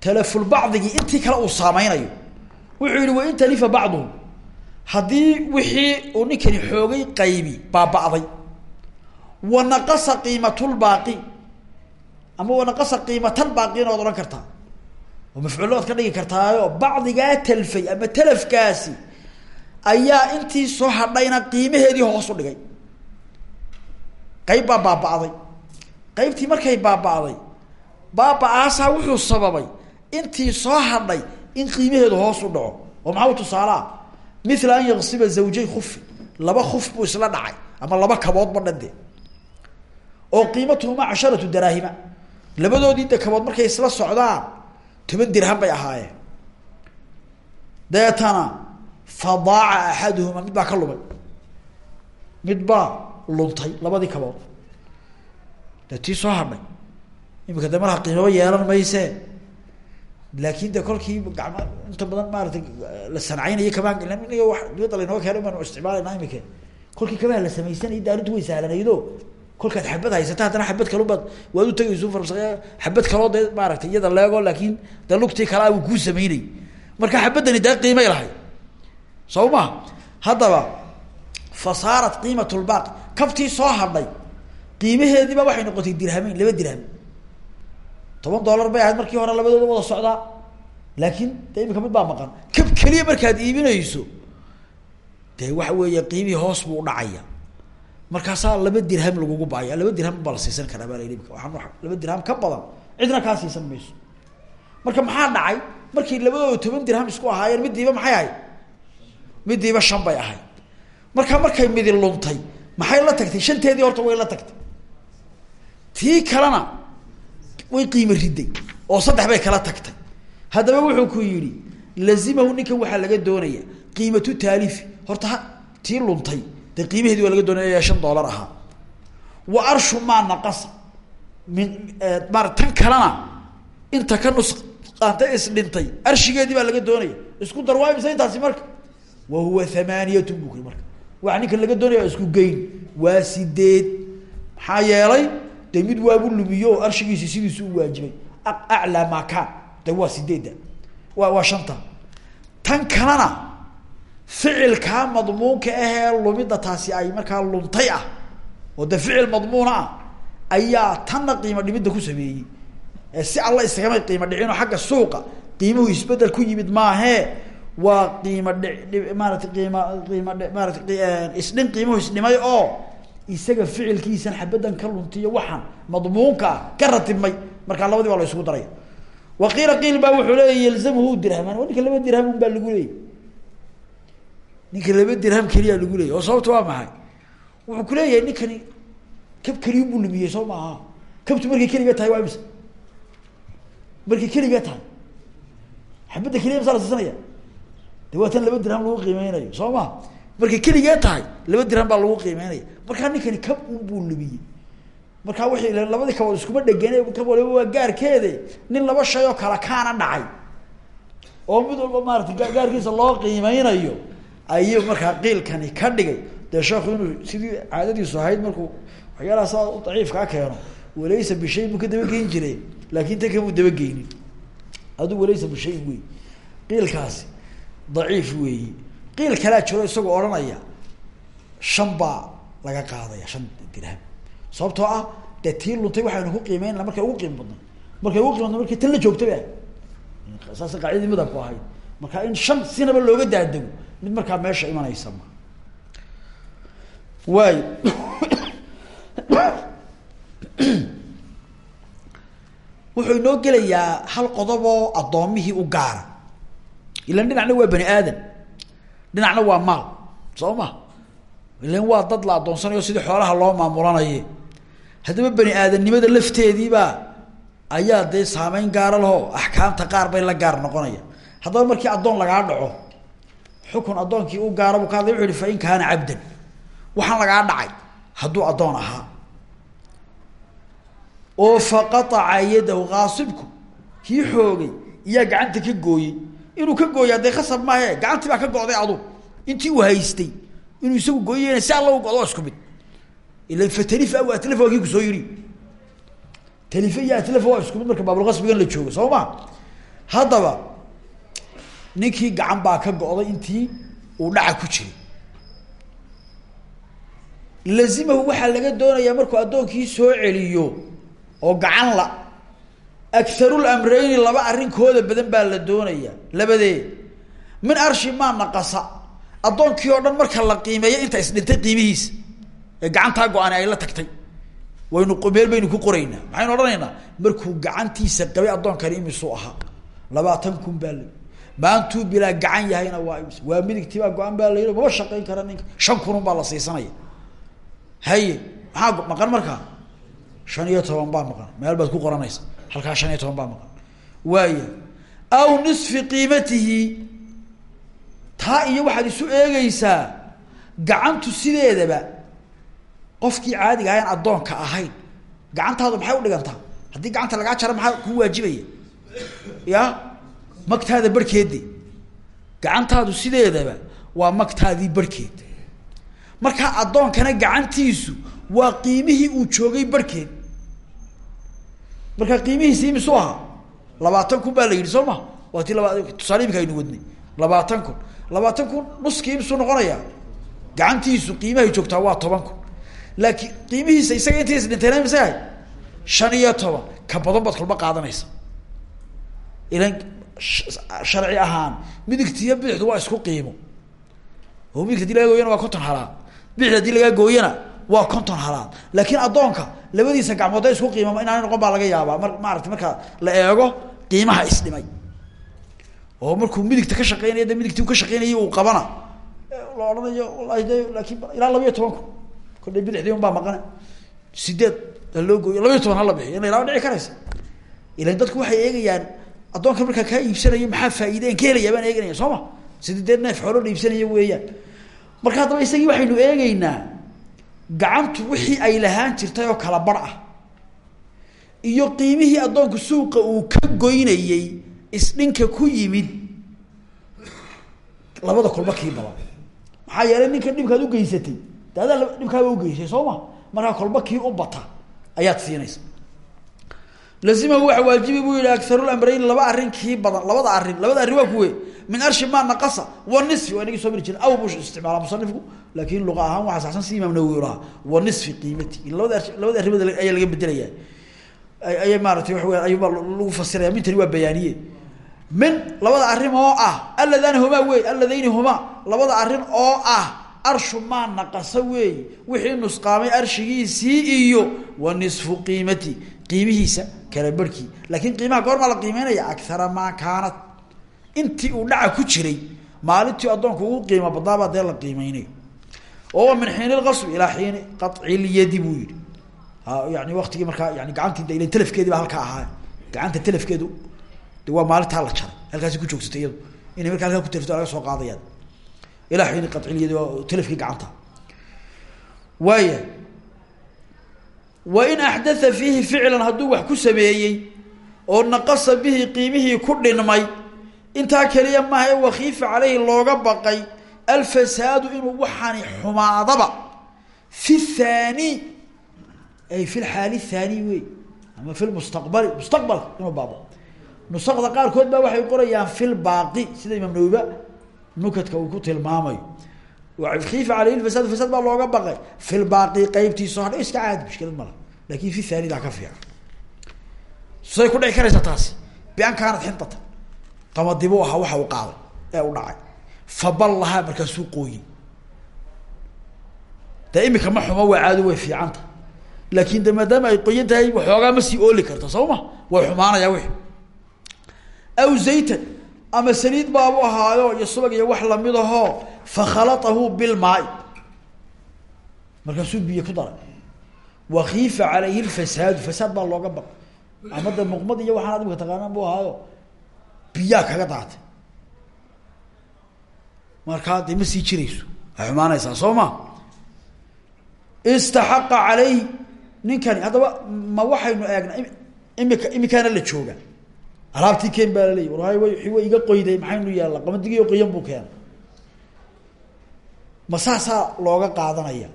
talafulbacdigii intii kale uu saameynayo wuxuu yihi wain talifa bacduhu haddii wixii uu ninkani xoogay qaybi baaba'day wa naqasa qiimatulbaaqi ama wanaqasa qiimatalbaaqina waad odhan kartaa oo mafcuulo waad ka dhigi kartaayo bacdigaa talfay ama talafkaasi ayaa intii soo hadhayna qiimaheedii hoos u dhigay. Qayb baa baaba'day. Qaybtii markay baaba'day baaba-aasaa wuxuu sababay intii soo hadhay in qiimaheedu hoos u dhaco. Oo maxaa tusaalaa? Mila an yaqsiba zawjay kufi laba kuf buu isla dhacay ama laba kaboodba dhade oo qiimatuhumaa casharatu daraahima. Labadoodii dekabood markay isla socdaan toban dirham bay ahaayeen. Deetana fadaaca axaduhuma mid baa ka lumay. Mid luntay labadii kabood. Dee tii soo hadhay. Imika de malaha qiimaba yeelan mayse. Laakin de kolkii gama inta badan maarata la sancaynaya kamaan iniga wa dibadda laynoo keena baanu isticmaalayna imika. Kolkii kabaha la samaysanaya de arrintu way sahlanaydo kolkaad xabad haysata haddana xabad kalubaad waad utagayso farsa xabad kaloo dee maaragtay iyada leego laakin de lugtii kalea uu kuu samaynay marka xabaddani dee qiimay lahay soo ma haddaba fa saarat qiimat soo hadhay qiimaheediiba waxay noqotay dirhameyn laba dirham toban dollar bay ahayd markii hore labadooda wada socdaa laakiin de imika mid baa maqan. Kab keliya markaad iibinayso dee waxa weeye qiimihii hoos buu udhacaya markaasaa laba dirham lagugu baaya laba dirham baa la baa la imika waaa laba dirham ka badan. Cidna kaa siisan mayso. Marka maxaa dhacay? Markii labadooda toban dirham isku ahaayeen midiiba maxay ahayd midiiba shan bay ahayd. Marka markay midi luntay maxay la tagtay? Shanteedii horta way la tagtay. Tii kalena way qiimo riday oo saddex bay kala tagtay. Haddaba wuxuu ku yidhi lazimahu ninkan waxaa laga doonaya qiimatu taalifi horta tii luntay dee qiimaheedi waa laga doonaya shan dollar ahaa. Wa arshu maa naqasa min mara tan kalena inta ka nusqaanta isdhintay arshigeedii baa laga doonaya. Isku dar waa imse intaasi wa huwa thamaaniyatun buu kuri marka. Waa ninkan laga doonaya isku geyn waa sideed. Maxaa yeelay de mid waabu lumiyo oo arshigiisi sidiisu u waajibay. Aclaa maa kaan. De waa sideedda. Waa waa shanta. Tan kalena ficilkaa madmuunka ahee lumidda taasi ay markaa luntay ah. Oo de ficil madmuuna ah ayaa tanna qiimo dhimidda ku sameeyey. Ee si alla isagamay qiimo dhicinoo xagga suuqa qiimuhu isbeddel ku yimid maahee waa qiimo dhi maarata qiima qiima maarata isdhin qiimuhu isdhimay oo isaga ficilkiisan xabaddan ka luntiyo waxaan madmuunka ah ka ratibmay. Markaa labadii baa la isugu daraya wa qiila qiil baa wuxuu leeya yalzamhu dirhaman ninka laba dirham un baa lagu leeyay. Ninka laba dirham keliyaa lagu leeyay oo sababta waa maxay? Wuxuu kuleeyahay ninkani kab keliya buu lumiyey soo maaha. Kabtu markay keliga tahay waa imse markay keliga tahay? Xabadda keliya masaa la de waa laba dirham lagu qiimeynayo soo ma? Markay tahay laba dirham baa lagu qiimeynaya markaa ninkani kab un buu lumiyey markaa wixii labadii kabood iskuma dhegene kab waliba waa gaarkeede. Nin laba shay oo kala kaana dhacay. Oo mid walba maarata gaarkiisa loo qiimeynayo ayuu markaa qiilkani ka dhigay. Dee sheekhu sidii caadadiisu ahayd markuu waxyaalaha saa u daciifkaa keeno walaysa bishay buu ka dabageyn jiray laakin tan kamuu dabageynin aduu walaysa bishayin wey qiilkaasi daciif weeyi. Qiil kalaa jiro isagoo odhanaya shan baa laga qaadaya shan dirham. Sababtoo ah dee tii luntay waxaynu ku qiimeynana markay ugu qiimo badnay markay ugu qiimo badnay markii tan la joogtaba saasa qaacidadii madhabku ahayd marka in shan sinaba looga daadego mid markaa meesha imanaysa ma. Waay. Wuxuu inoo gelayaa hal qodob oo addoomihii u gaara ilan dhinacna waa bani aadan. Dhinacna waa maal soo ma? Ilan waa dad la addoonsanayo sidii xoolaha loo maamulanaye. Haddaba bani aadamnimada lafteediibaa ayaa dee saameyn gaara laho axkaamta qaar bay la gaar noqonaya. Haddaba markii addoon lagaa dhaco xukun addoonkii u gaara buu ka hadlay wuxu uhi fa in kaana cabdan. Waxaan lagaa dhacay hadduu addoon ahaa. Oo faqaaca yadahu kaasibku kii xoogay iyaa gacanta ka gooyey inuu ka gooya dee khasab maahe gacantii baa ka go'day adu. Intii uu haystay inuu isagu gooyena si alla u godo waa isku mid. Ila fatalifa aw atlafa waa kii marka baabulqasbigan la joogo soo ma? Haddaba ninkii gacan baa ka go'day intii uu dhaca ku jiray. Lazimahu waxaa laga doonayaa markuu addoonkii soo celiyo oo gacan la akarul amreyni laba arrinkooda badan baa la doonaya. Labadee min arshi maa naqasa. Addoonkii oo dhan marka la qiimeeyo inta isdhintay qiimihiisa ee gacantaa go-ani ay la tagtay. Waynu meel baynu ku qoraynaa. Maxaynu odhanaynaa? Markuu gacantiisa qabay addoonkani imisuu ahaa. Labaatan kun baa la maantuu bilaa gacan yahayna waa imis waa midigtibaa go-an baa la yidhi maba shaqayn kara ninka. Shan kunun baa la siisanaya. Haye maqan markaa? Shan iyo toban baa maqan. Meel baad ku qoranaysa halkaa shan iyo toban baa maqan. Waaya aw nisfi qiimatihi taa iyo waxaad isu eegeysaa gacantu sideedaba qofkii caadiga ahayn addoonka ahayn. Gacantaadu maxay udhigantaa haddii gacanta lagaa jaro maxaa kuu waajibaya? Ya? Magtaada barhkeedi gacantaadu sideedaba waa magtaadii barhkeed markaa addoonkana gacantiisu waa qiimihii uu joogay barhkeed markaa qiimihiisi imisu ahaa labaatan kun baa la yidhi soo ma? Waa ti laba tusaale imika aynu wadnay. Labaatan kun. Labaatan kun nuskii imisuu noqonaya. Gacantiisu qiimahay joogtaa waa toban kun. Laakiin qiimihiisa isaga intiis dhintayna mise ahay shan iyo toban. Ka badan baad kolba qaadanaysa. Ilan sharci ahaan midigtiiyo bidixdu waa isku qiimo. Oo midigta haddii lagaa waa konton halaad. Bidixda haddii lagaa gooyana waa konton halaad. Laakiin addoonka labadiisa gacmood isku qiimama inaana noqon baa laga yaabaa. Mar maarata marka la eego qiimaha isdhimay oo markuu midigta ka shaqeynaya de midigti u ka shaqeynayay uu qabana. La odhanayo wallahi de laakiin ilaa laba iyo toban kun baa maqane. Sideed haloo gooyo. Laba iyo toban hala bixiyo. Ina ilaa dhici karaysa. Ilan dadku waxay eegayaan addoonka markaa kaa iibsanayo maxaa faa'iideen ka helaya baan eeganaya soo ma? Neef xoolo la weeyaan. Marka haddaba isagii waxaynu eegeynaa gacantu wixii ay lahaan jirtay oo kala bar ah. Iyo qiimihii addoonku suuqa uu ka goynayey isdhinka ku yimid. Labada kolba kii badan maxaa yeelay ninka dhibkaad ugeysatay de adaa dhibkaaba ugeysay soo ma? Markaa kolba kii u bata ayaad siinaysa. Lazimahu waxa waajibi buu yihi akarulamrayn laba arrin kii badan labada arrin labada arrin waa kuwe min arshi ma naqasa wa nisfi waa inagii soo mari jiren aw buu isticmaala musanifku laakin luqa ahaan waxaa saxsan si imaam nawowi lahaa wa nisfi qiimati. Labada labada arrimood ayaa laga bedelaya ayay maaratay waa wey ayuubaa lagu fasiraya mintani waa bayaaniye. Min labada arrin oo ah alladani humaa wey alladayni humaa. Labada arrin oo ah arshu maa naqasa weey wixii nusqaamay arshigiisii iyo wa nisfu qiimati. Qiimihiisa kala barhkii laakiin qiimaha goormaa la qiimeynaya akara intii uu dhaca ku jiray maalintii addoonku ugu qiimo badnaabaa dee la qiimeynayo oo min xiini lqasbi ilaa xiini qaci lyadi buu yihi yani waktigii markaa yani gacantii de ilan telafkeedii ahaa. Gacanta telafkeedu de waa la jaray. Halkaasi ku joogsatay iyadu. Inay markaa halkaa ku telafto laga soo qaadayaan. Ilaa xiini qaciliyadi waa telafkii gacanta. Waaya wain axdaa fiihi ficlan hadduu wax ku sameeyey oo naqasa bihi qiimihii ku intaa keliya maaha ee wakiifa caleyhi looga baqay alfasaadu inuu waxaani xumaadaba fi thaani ay fi lxaali thaani wey ama fi lmustaqbali mustaqbalka inuu baabo nusakda qaarkood baa waxay qorayaan fi lbaaqi sida imaam nawiba nukadka uu ku tilmaamayo. Kiifa aleyhi fasaad fasaad baa looga baqay fi lbaaqi qeybtiiso hadha iska caadi mushkilad mala laakiin fi thaanidaa ka fiican. Say ku dhici karaysaa taasi bian kaanat xintatan qamadibu ahaa waxa uu qaaday ee u dhacay. Faballahaa markaasuu qooyey dee imika ma xumo waa caado way fiicanta. Laakin de maadaama ay qoyan tahay waxoogaa ma sii ooli karta soo ma? Way xumaanaya wixi aw zaytan ama saliid baabu ahaayo iyo subag iyo wax la mid ahoo fakhalatahu bilmaai markaasuu biyo ku daray. Wakiifa calayhi lfasaadu fasaad baa looga baq ama de muqmad iyo waxaan adimka taqaanaan bu ahaayo biyaa kaga daatay markaa de ma sii jirayso. Way xumaanaysaa soo ninkani haddaba ma waxaynu eegnaa imika imikaana la jooga. Alaabtii keen baa laleeyay war wa wa iga qoyday maxaynu yaalla qamadigii qoyan buu keena ma looga qaadanaya.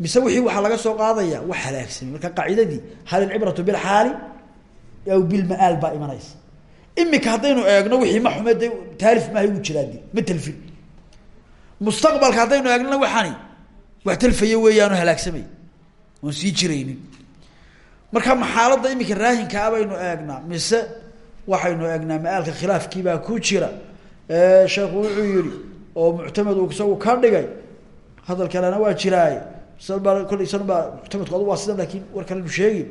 Mise wixii waxaa laga soo qaadaya wax halaagsamay marka qaacidadii hal ilcibratu bilxaali aw bilma-aal baa imanaysa imika haddaynu eegno wixii ma xume de taalif maaha ugu jiraadi ma telfin. Mustaqbalka haddaynu eegnona waxaani wax telfaya weeyaano halaagsamay oon sii jiraynin. Marka maxaaladda imika raahinkaa baynu eegnaa mise waxaynu eegnaa ma-aalka ku jira sheekhu wuxuu yihi oo muctamed uu isagu ka dhigay hadal kalena waa jiraaye. Baa kolley san baa waa sidan laakin war kalenu sheegi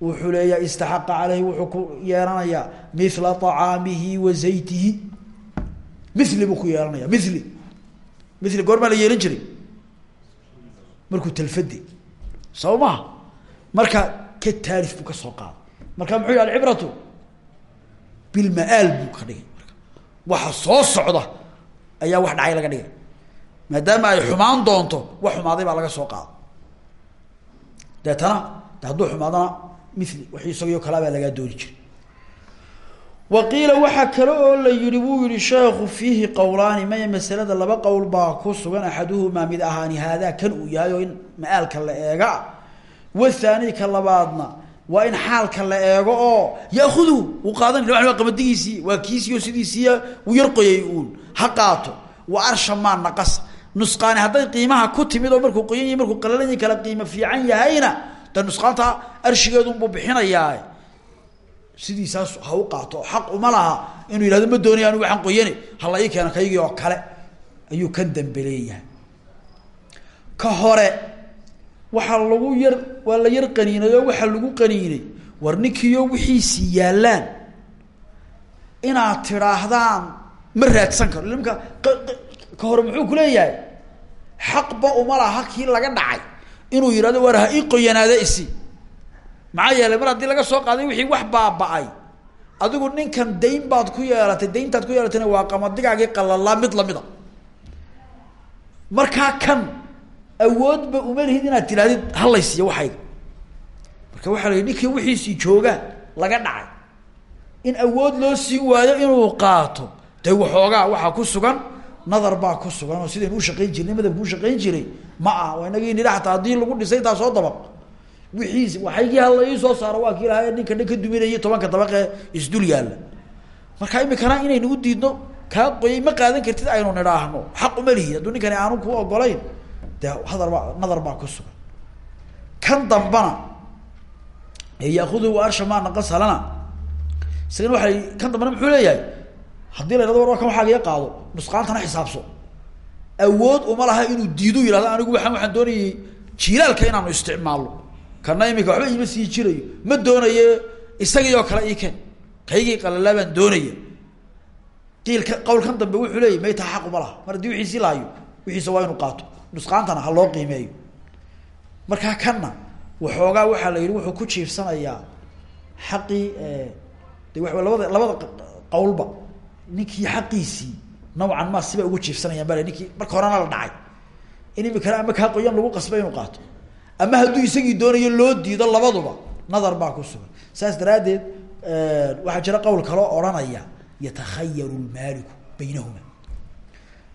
wuxuu leeyahay istaxaqa caleyhi wuxuu ku yeelanayaa mila طacaamihi wa zaytihi. Mili buu ku yeelanaya mili mili goormaa la yeelin jiray. Markuu talfade soo maha marka ka taalif buu ka soo qaaday. Marka muxuu yihi alcibratu bilma-aal buu ka dhigay. Marka waxa soo socda ayaa wax dhacay laga dhigay. Maadaama ay xumaan doonto wax xumaaday baa laga soo qaada deetana de hadduu xumaadana mili wax isagiyo kalaa baa lagaa dooni jiray. Wa qiila waxaa kale oo la yihi wuu yihi sheekhu fiihi qowlaani maya masalada laba qowl baa ku sugan axaduhumaa mid ahaani haadaa kan uu yahay oo in ma-aalka la eega wathaani ka labaadna waa in xaalka la eego oo yaahudu uu qaadan waa qamadigiisii waa kiisiyo sidiisiiya uu yarqoyay uun ha wa arsha maa nusqaani hadday qiimaha ku timid oo markuu qoyan yahy markuu qalalan kala qiimo fiican yahayna de nusqaanta arshigeedunbuu bixinayaa sidiisaas ha qaato xaq uma laha inuu yihahdo ma doonaya anigu waxaan qoyane keena kaygii oo kale ayuu kan dambe leeyahay. Ka hore waxaa lagu yar waa la yar qaniinay oo waxaa lagu qaniinay. War ninkiiyo wixiisi yaallaan inaad tidhaahdaan ma raadsan karo. Nimka ka hore muxuu kuleeyahay xaqba uma laha kii laga dhacay inuu yihahdo war ha ii qoyanaada isi. Maxaa yeelay mar haddii laga soo qaaday wixii wax baaba-ay. Adigu ninkan dayn baad ku yeelatay dayntaad ku yeelatayna waa qamadigaagii qalalaa mid lamida markaa kan awoodba uma lihid inaad tidhahdid halaysiiyo waxayga. Marka waxaa la yidhi ninkii wixiisii joogaa laga dhacay. In awood loo sii waayo inuu qaato dee waxoogaa waxaa ku sugan nadar baa ku sugan oo sidaynu ushaqayn jirnay madabku ushaqayn jiray. Ma ah waa inagii nidha hataa lagu dhisay intaa soo dabaq. Wixiisi waxaygii hala ii soo saaro waa kii lahaa ninka dhan ka duminayay tobanka dabaqee isdul yaalla. Marka imikana inaynu u diidno kaa qoyay ma qaadan kartid aynu nidhaahno. Xaq uma lihi hadduu ninkani aanu ku ogolayn dee hadal baa nadar baa ku sugan. Kan dambana ee yaakudu arsha maa naqasalana isagana waa kan dambana muxuu leeyahay haddii la yhahdo war kan waxaaga qaado nusqaantana xisaabso. Awood uma laha inuu diidu yihahdo anigu waaan waxaan doonayay jiilaalka inaanu isticmaalno. Kana imika waxba iima sii jirayo ma doonaye isagii kale ii ken kaygii qalalaa baan doonaya qiilka qawlkan dambe wuxuu leeyay may taha xaq uma laha. Mar haddii wixiisii laayo wixiisa waa inuu qaato. Nusqaantana ha loo qiimeeyo. Markaa kanna waxoogaa waxaa la yidhi wuxuu ku jiifsanayaa xaqii de wa labada labada qawlba ninkii xaqiisii nawcan ma siba ugu jiifsanayaan bale ninkii marka horena la dhacay. In imikana ama kaa qoyan lagu qasbay inuu qaato. Ama hadduu isagii doonayo loo diido labaduba nadar baa ku sugan. Saas daraaddeed waxaa jira qowl kaloo odhanaya yatakhayaru lmaaliku baynahuma.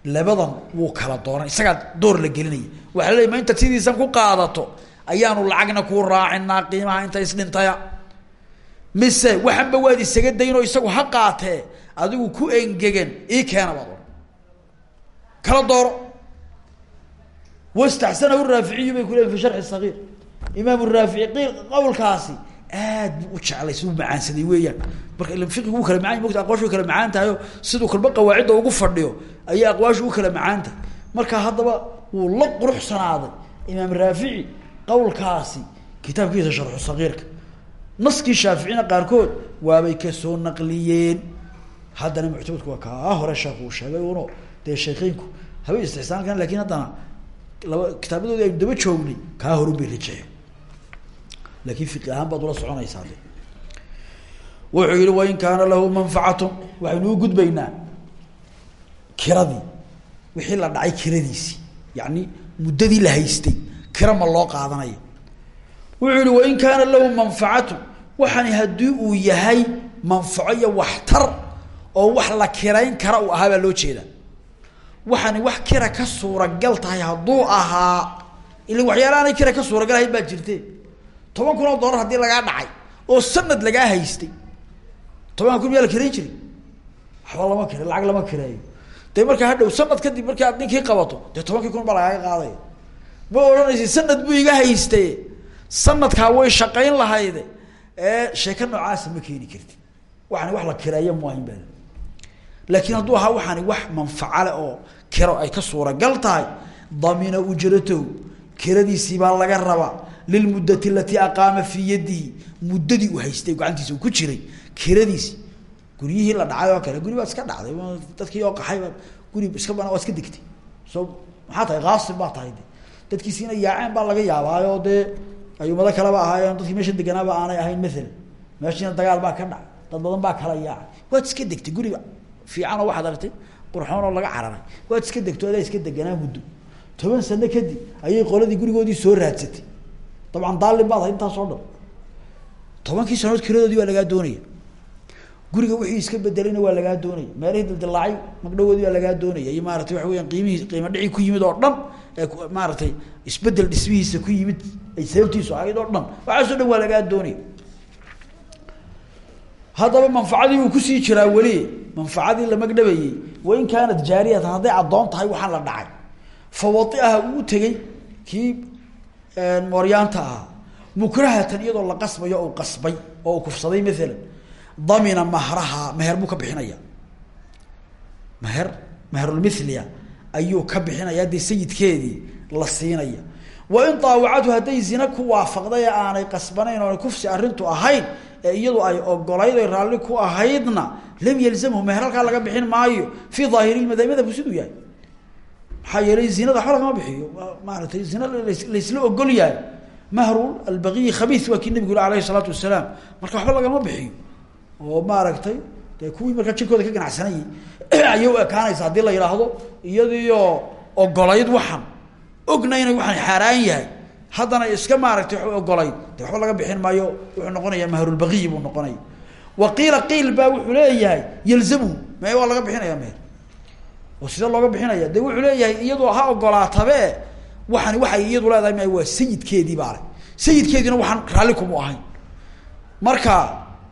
Labadan wuu kala dooran isagaa door la gelinaya waxaa la leey ma intaad sidiisan ku qaadato ayaanu lacagna kuu raacinaa qiimaha inta isdhintaya mise waxanba waad isaga daynoo isagu ha adigu ku engegan ii keena kala dooro. Wastaxsanahu raaficiyu bay ku leeyiin fi sharxi sagiir imaam raafici qiil qawlkaasi aad buu u jeclay si u macaansaday weeyaan. Marka ila fiqigu u kala macaan mogta aqwaashu kala macaan tahayo siduu kalba qawaacidda ugu fadhiyo ayay aqwaashu kala macaan tahay. Marka haddaba wuu la quruxsanaaday. Imaam raafici qawlkaasi kitaabkiisa sharxu sagiirka naskii shaaficina qaarkood waabay ka soo naqliyeen haddana muctamadku waa kaa hore sheekh uu sheegay uno dee sheekeynku haba istixsaankan laakiin haddana laba kitaabadoodi aynu daba joognay kaa horun bay rajeen laakin fiqi ahaan baad ula soconaysaa de wuxuu yihi wain kaana lahu manfacatun waxaynu u gudbaynaa kiradii wixii la dhacay kiradiisii yani muddadii la haystay kira ma loo qaadanaya wuxuu yihi wain kaana lahu manfacatun waxani haddii uu yahay manfaco iyo waxtar oo wax la kirayn kara uu ahaa baa loo jeedaa waxaani wax kira ka suuragal tahay hadduu ahaa ila waxyaala aanay kira ka suuragal ahayn baa jirte toban kun oo dollar haddii lagaa dhacay oo sanad lagaa haystay tobanka kun miyaa la kirayn jiray. Waxba lama kira lacag lama kireeyo dee markaa hadhow sanad kadib markii aad ninkii qabato dee tobankii kun baa lagaaga qaadaya ma odhanaysa sanad buu iga haystaye sanadkaa way shaqayn lahayde ee sheeko noocaasa ma keeni karti waxaani wax la kireeyo muahin baa laakiin hadduu ahaa waxaani wax manfacale oo kiro ay ka suuragal tahay damina ujratahu kiradiisii baa laga rabaa lilmuddati alatii aqaama fii yadihi muddadii uu haystay gacantiisa ku jiray kiradiisi guryihii la dhacay oo kale guri iska dhacday dadkii oo qaxay baad iska bana iska degtay. So maxaa tahay kaasib baa tahay de dadkiisiina yaaceen baa laga yaabaayo dee ay ummado kaleba ahaayeen dadkii meesha deganaaba aanay ahayn maalan meeshiina dagaal baa ka dhacay dad badan baa kala yaacay waad iska degtay guriga fiican oo waxaad qurxoon oo laga cararay. Waad iska degto adaa iska deganaa muddo. Toban sano kadib ayay qoladii gurigoodii soo raadsatay. Dabcan daalin baad ahay intaas oo dhan. Tobankii sanood kiradoodii waa lagaa doonaya. Guriga wixii iska bedelayna waa lagaa doonaya. Meelihii dildilaacay magdhawoodii waa lagaa doonaya. Iyo maaratay waxa weyaan qiimihii qiimo dhicii ku yimid oo dhan ee maaratay isbeddel dhismihiisa ku yimid ay sababtiisu ahayd oo dhan. Waxaasoo dhan waa lagaa doonaya haddaba manfacadii uu ku sii jiraa weli. Manfacadii la magdhabayey wain kaanat jaariyatan hadday addoon tahay waxaan la dhacay. Fa uu tegey. Kii mooryaanta ahaa. Mukrahatan iyadoo la qasbayo o qasbay oo kufsaday maalan damina mahraha meher buu ka bixinaya. Meher meherulmithlia ayuu ka bixinaya dee sayidkeedii la siinaya. Wain daawacatu hadday zina ku waafaqday aanay qasbanayn oona kufsi arrintu ahayn ee iyadu ay ogolayd ay raalli ku ahaydna lam yalzamhu meher halkaa laga bixin maayo fii daahiri madhab madhabku siduu yahay. Maxaa yeelay zinada lagama bixiyo maaratay zina laysla ogol yahay. Mahru albaqiyi khabiis waa kii nabigu yuri alayhi salaatu wasalaam. Marka waxba lagama bixiyo. Oo maaragtay dee kuwii markaa jirkooda ka ganacsanayay ayay u ekaanaysa la yidhaahdo iyadiio ogolayd waxan ogna inay waxaan yahay haddana iska maaragtay wa ogolayd de waxba laga bixin maayo wuxuu noqonaya mahrulbaqiyi buu noqonaya wa qiil baa wuxuu leeyahay yalzamhu me waa laga bixinaya meher oo sida looga bixinaya de wuxuu leeyahay iyadoo ha ogolaatabe waxani waxay iyadu leedahay ma waa sayidkeedii baa le sayidkeediina waxaan raalli kumu ahayn. Marka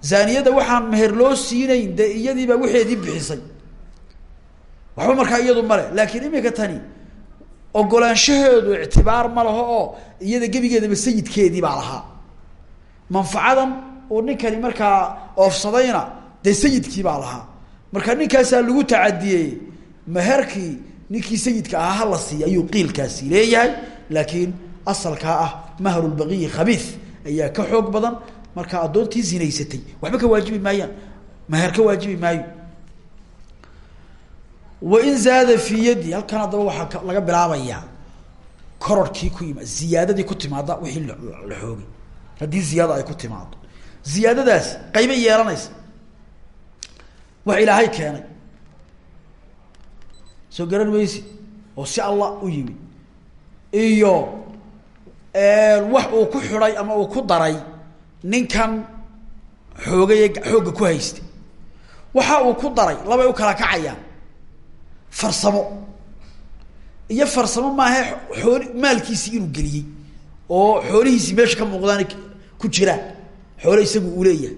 zaaniyada waxaan meher loo siinayn dee iyadiibaa waxeedii bixisay. Waxba markaa iyadu male laakiin imika tani ogolaanshaheedu ictibaar ma laho oo iyada gebigeedaba sayidkeedii baa lahaa. Manfacadan uu ninkani markaa oofsadayna dee sayidkii baa lahaa. Marka ninkaasaa lagu tacadiyey meherkii ninkii sayidka ahaa hala siiya ayuu qiilkaasi leeyahay. Laakiin asalkaa ah mahrulbaqiyi khabiis ayaa ka xoog badan. Marka addoontii zinaysatay waxba ka waajibi maayaan meher ka waajibi maayo wain zaada fii yadi halkan haddaba waxaa laga bilaabayaa kororhkii ku yima ziyaadadii ku timaada wixii la xoogay haddii ziyaada ay ku timaado ziyaadadaasi qaybay yeelanaysa. Wax ilaahay keenay. Soo garan maysi oo si allah u yimid iyo wax uu ku xidhay ama uu ku daray ninkan xoogay xoogga ku haystay. Waxa uu ku daray labay u kala kacayaan farsamo. Iyo farsamo maahe xooli maalkiisii inuu geliyey oo xoolihiisii meesha ka muuqdaan ku jiraan xoole isagu uu leeyahay.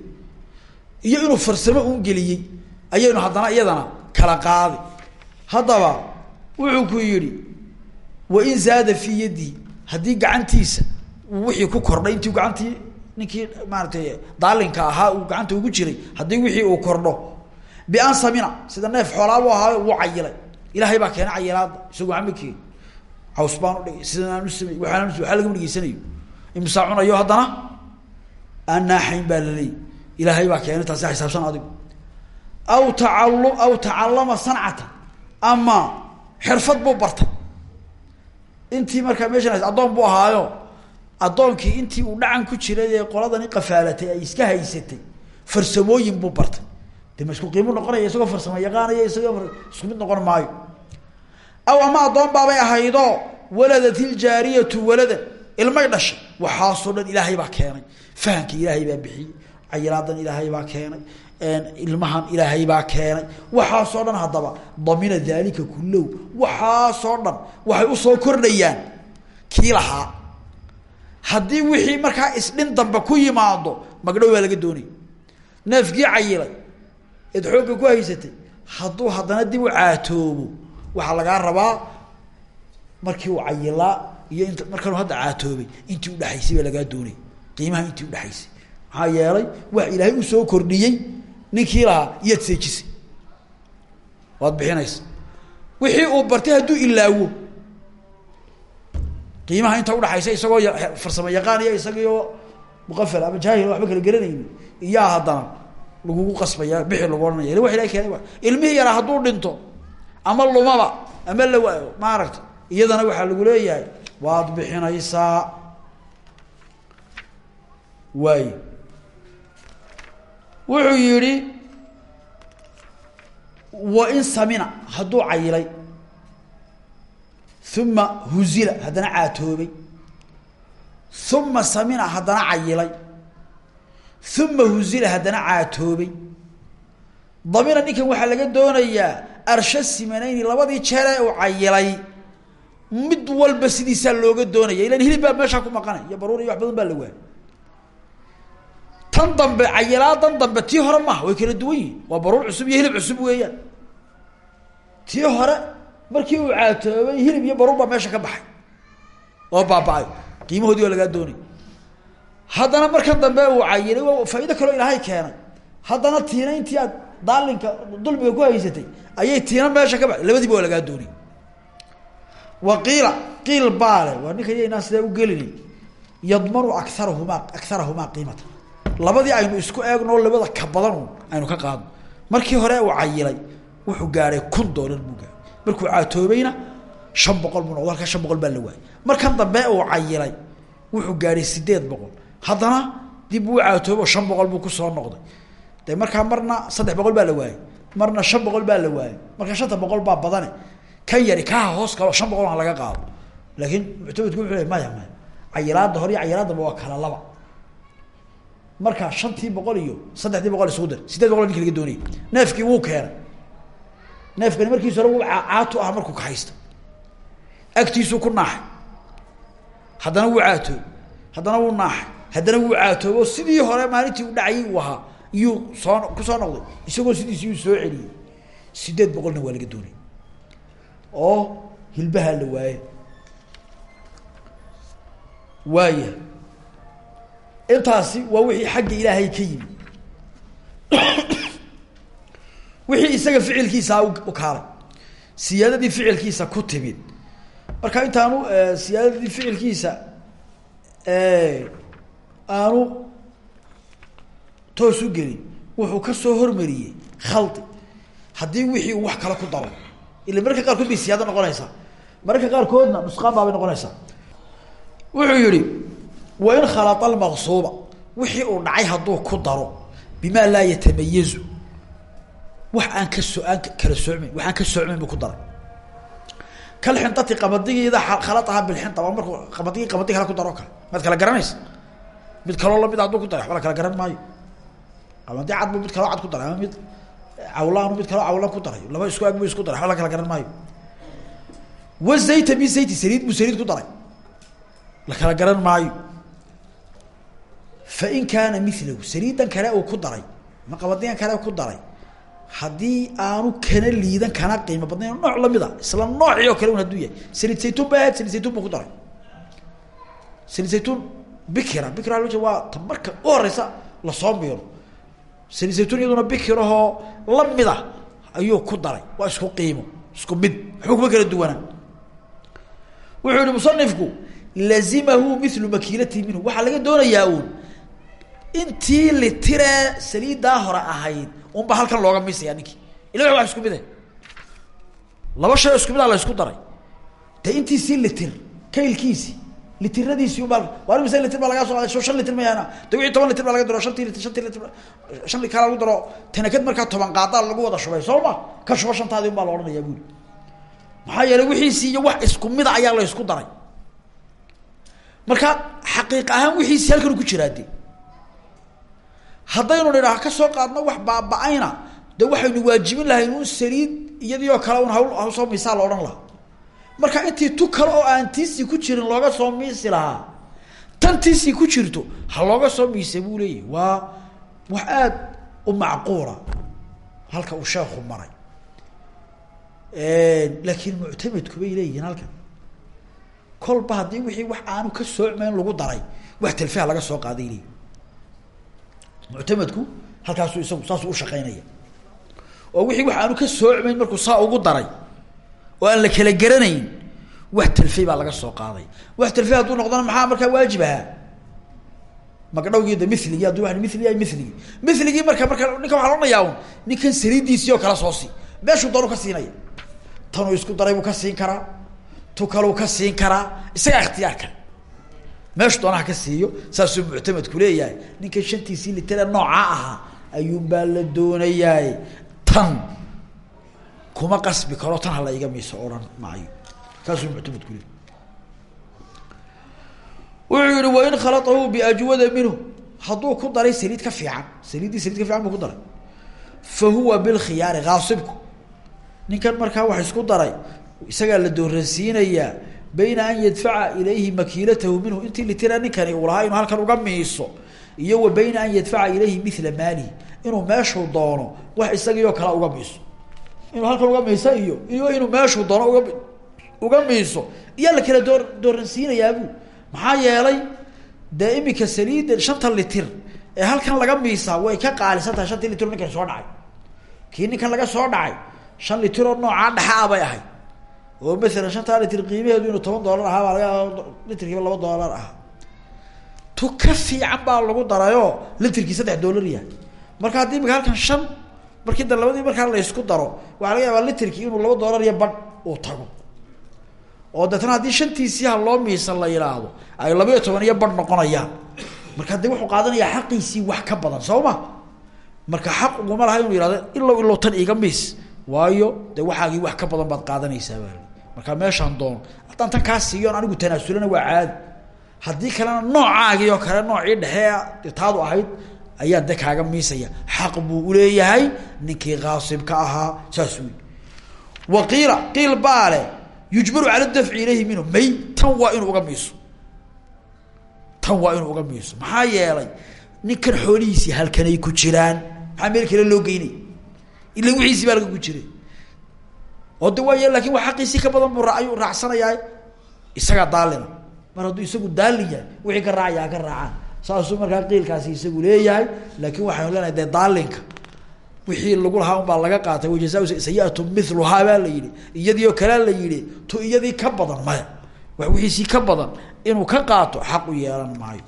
Iyo inuu farsamo uu geliyey ayaynu haddana iyadana kala qaaday. Haddaba wuxuu ku yidhi wain zaada fii yaddi haddii gacantiisa wixii ku kordhay intii gacantii ninkii maaratay daalinka ahaa uu gacanta ugu jiray haddii wixii uu kordho bian samina sida neef xoolaabu ahaayo wuu cayilay ilaahay baa keenay cayilaada isagu waxma keeni caws baan udhigay sidan aan u samey waaan waxaa lagama dhegeysanayo imsaa cunayo haddana? Aan naaxayn baa laleeyay ilaahay baa keenay taasi xisaabsan adigu aw taalu aw tacallama sancata ama xirfad buu bartay. Intii markaa meeshan addoon buu ahaayo. Addoonkii intii uu dhacan ku jiray ee qoladani qafaalatay ay iska haysatay farsamooyin buu bartay de ma isku qiimu noqonaya isagoo farsamo yaqaanaya isagoo isku mid noqon maayo. Aw ama addoon baabay ahaydo waladat iljaariyatu waladan ilmay dhashay. Waxaasoo dhan ilaahay baa keenay. Fahamka ilaahay baa bixiyey. Cayilaadan ilaahay baa keenay. Ilmahan ilaahay baa keenay. Waxaasoo dhan haddaba damina daalika kullow. Waxaasoo dhan waxay u soo kordhayaan. Kii lahaa. Wixii markaa isdhin dambe ku yimaado magdhow baa laga doonaya neefkii cayilay eed xoogga ku haysatay hadduu haddana dib u caatoobo waxaa lagaa rabaa markii uu cayilaa iyo int markanuu hadda caatoobay intii udhexaysay baa lagaa doonaya qiimaha intii udhexaysay maxaa yeelay wax ilaahay u soo kordhiyey ninkii lahaa iyaad seejisay. Waad bixinaysa. Wixii uu bartay hadduu ilaawo. Qiimaha inta udhaxaysa isagoo farsamo yaqaaniya isagiio muqafal ama jaahil waxba kala garanayni iyaa haddana lagugu qasbaya bixi lagu ohanaya wa ilahay keenay ilmihii yaraa hadduu dhinto ama lumaba ama la waayo maaragta iyadana waxaa lagu leeyahay waad bixinaysaa. Waay wuxuu yihi wa in samina hadduu cayilay uma huzila haddana caatoobay uma samina haddana cayilay uma huzila haddana caatoobay. Damina ninkan waxaa laga doonayaa arsha simanayni labadii jeer ee uu cayilay. Mid walba sidiisaa looga doonaya. Ilan hilib baa meeshaa ku maqanay. Iyo baruur iyo wax badan baa la waayay. Tan dambe cayilaadan dambe tii hore maaha way kala duwan yihiin waa baruur cusub iyo hilib cusub weeyaan. Tii hore markii uu caatoobay hilib iyo baruur baa meesha ka baxay. Oo baaba-ay. Qiimahoodii waa lagaa doonay haddana markan dambe uu cayilay waa faa'ido kaloo ilaahay keenay. Haddana tiina intii aad daalinka dulmiga ku haysatay ayay tiina meesha ka baxay labadiiba waa lagaa doonay. Wa qiila qiil baale waa ninka yaynaan sidaa ugelini yadmanu akarahumaa akarahumaa qiimata labadii aynu isku eegno labada ka badan aynu ka qaadno. Markii hore uu cayilay wuxuu gaahay kun doolar buu gaahay markuu caatoobayna shan boqol buu baa la waayay. Markan dambe uu cayilay wuxuu gaadhay sideed boqol haddana dib uu caatoobo shan boqol buu ku soo noqday. De markaa marna saddex boqol baa la waayey. Marna shan boqol baa la waayey. Marka shanta boqol baa badane kan yari kaaha hoos kalo shan boqol laga qaado. Laakiin muctamedku wuxuu le maya maya cayilaada hore iyo cayilaadaba waa kala laba. Marka shantii boqol iyo saddexdii boqol isugu dar. Sideed boqol ninki laga doonayay neefkii wuu keenay. Neefkani markiis hore wuu caatu ah markuu kahaysta agtiisuu ku naaxay. Haddana wuu caatoob haddana wuu naaxay haddana wuu caatoobo sidii hore maalintii u dhacayay uu ahaa iyuu soo ku soo noqday isagoo sidiisi iyuu soo celiyey. Sideed boqolna waa laga doonay. Oo hilbaha la waaye. Waaya intaasi waa wixii xagga ilaahay ka yimi wixii isaga ficilkiisa u kaalay. Siyaadadii ficilkiisa ku timid. Marka intaanu siyaadadii ficilkiisa aanu toos u gelin. Wuxuu ka soo hormariyey khaldi. Haddii wixii uu wax kale ku daro ila mararka qaarkood bay siyaado noqonaysaa mararka qaarkoodna nusqaan baabay noqonaysaa wuxuu yihi wain khalaa almaqsuuba wixii uu dhacay hadduu ku daro bimaa laa yatamayazu wax aan ka so aan kala soocmayn wax aan ka soocmayn buu ku daray. Kalxintati qabadigiida khalaaha bilxinta markuu qabadigii qabadi kale ku daro kale. Maad kala garanaysa mid kaloo la mid hadduu ku daray waxba la kala garan maayo. Qabadi cad buu mid kaloo cad ku daray ama mid cawlaanu mid kaloo cawlan ku daray laba isku ag buu isku daray waxba la kala garan maayo. Wazayta bizayti saliid buu saliid ku daray. La kala garan maayo. Fain kaana milahu saliidan kale uu ku daray ama qabadigan kale ku daray haddii aanu kana liidan kana qiimo badnayn nooc la mid a isla noocii oo kale un haduu yahay. Saliid saytuun ba ahayd saliid saytuun buu ku daray. Saliid saytuun bikira bikira waa ta marka u horeysa la soo miiro. Saliid saytuun iyaduna bikirahoo la mid a ayuu ku daray waa isku qiimo isku mid waxba kuma kala duwanaa wuxuu yihi lazimahu milu makiilatihi minhu. Waxaa laga doonayaa uun intii litiree saliidaa hore ahayd unba halkan looga miisaya ninkii. Ila wa isku mid laba shay isku mid a la isku daray. De intiisii litir kaylkiisi litiradiisi unbaa waa mise litir baa lagaa so qaday so shan litir mayaana de wixii toban litir baa laga daro shantii litir shantii litir shan li kala lagu daro tanakad markaa toban qaadaa lagu wada shubay soo ma? Ka shubo shantaadii un baa la odhanayaa buuli maxaa yeelay wixiisii iyo wax isku mida ayaa la isku daray. Marka xaqiiq ahaan wixiisi halkanu ku jiraa de haddaynu nidhaah ka soo qaadno wax baaba-ayna de waxaynu waajibin lahayn un saliid iyadii oo un hawl hawl soo miisaa la odhan marka intii tu kale oo aan tiisii ku jirin looga soo miisi lahaa. Tan tiisii ku jirto ha looga soo miisa buu leeyahy waa wax aada u macquula halka uu sheekhu maray. Laakiin muctamedku bay leeyihiin halkan. Kolba haddii wixii wax aanu ka soocmayn lagu daray wax talfiha laga soo qaaday leeyihi muctamedku halkaasuu isagu saasuu ushaqeynaya oo wixii wax aanu ka soocmayn markuu saa ugu daray oo la kala garanayn wax talfey baa laga soo qaaday. Wax talfey hadduu noqdona maxaa markaa waajib ahaa magdhawgii de miligii hadduu wa ay miligii miligii marka marka ninka waxa laodhanayaa un ninkan saliidiisii oo kala soosi meeshuu doonu ka siinaya. Tanuu isku daray buu ka siin karaa. Tu kaleu ka siin karaa. Isagaa ikhtiyaar meeshu doonaha ka siiyo saasuu muctamadku leeyahay. Ninkan shantiisii litare noocaa ahaa ayuunbaa la doonayaay tan kuma qasbi karo tan hala iga miiso maayo saasuu muctamadku leeyahy wuxuu yihi wain khalatahu biajwada minhu. Hadduu ku daray saliid ka fiican saliiddii saliid ka fiican buu ku daray. Fa huwa bilkhiyaari kaasibku ninkan markaa wax isku daray isagaa la dooransiinayaa bayna an yadfaca ilayhi makiilatahu minhu. Intii litira ninkani uu lahaa halkan uga miiso iyo wa bayna an yadfaca ilayhi mila maalihi. Inuu meeshuu doono wax isagiioo kale uga miiso inuu halkan uga miiso iyo iyo inuu meeshuu doono uga uga miiso. Iyaa la kala doo dooransiinayaabuu maxaa yeelay dee imika saliida shanta litir ee halkan laga miisaa way ka qaalisan tahay shantii litir ninkan soo dhacay. Kii ninkan laga soo dhacay shan litiroo noocaa dhexa a bay ahayd. Oo masalan shantaa litir qiimaheedu inuu toban doolar ahaa baa laga litirkiiba laba doolar ahaa. Tu ka fiican lagu darayoo litirkii saddex doolar yahay. Marka haddii halkan shan markii da labadii markaa la ysku daro waxaa laga yaabaa litirkii inuu laba doolar iyo badh uu tago. Oo deetna haddii shantiisii ha loo miisan la yihaahdo ay laba toban iyo noqonayaan. Marka de wuxuu qaadanayaa xaqiisii wax ka badan soo ma? Marka xaq uguma laha inuu yihahdo ilow ilow tan iga miis. Waayo de waxaagii wax ka badan baad qaadanaysaa baa marka meeshaan doono haddaan tan kaa siiyoon anigu tanaasulana waa caadi. Haddii kalena noocaagii oo kale noocii dhexee taadu ahayd ayaa de kaaga miisaya. Xaq buu uleeyahay ninkii kaasibka ahaa saas wey wa qiila qiil baale yujbaru cala dafci ilayhi minhu. May tan waa inuu uga miiso. Tan waa inuu uga miiso. Maxaa yeelay ninkan xoolihiisii halkanay ku jiraan maxaa meel kale loo geynay? Ila wixiisii baa laga ku jiray. Oo de waay laakiin waa xaqiisii ka badan buu ayuu raacsanayaa isagaa daalina. Mar hadduu isagu daalin yahay wixii ka raacaya ka raacaan saasuu markaa qiilkaasi isagu leeyahay laakin waxaynu leenahay dee daalinka wixii lagu lahaa un baa laga qaatay wajazaa sayiatu miluhaa baa la yihi iyadii oo la yihi tu iyadii ka badan maya wax wixiisii ka badan inuu ka qaato xaq u yeelan maayo.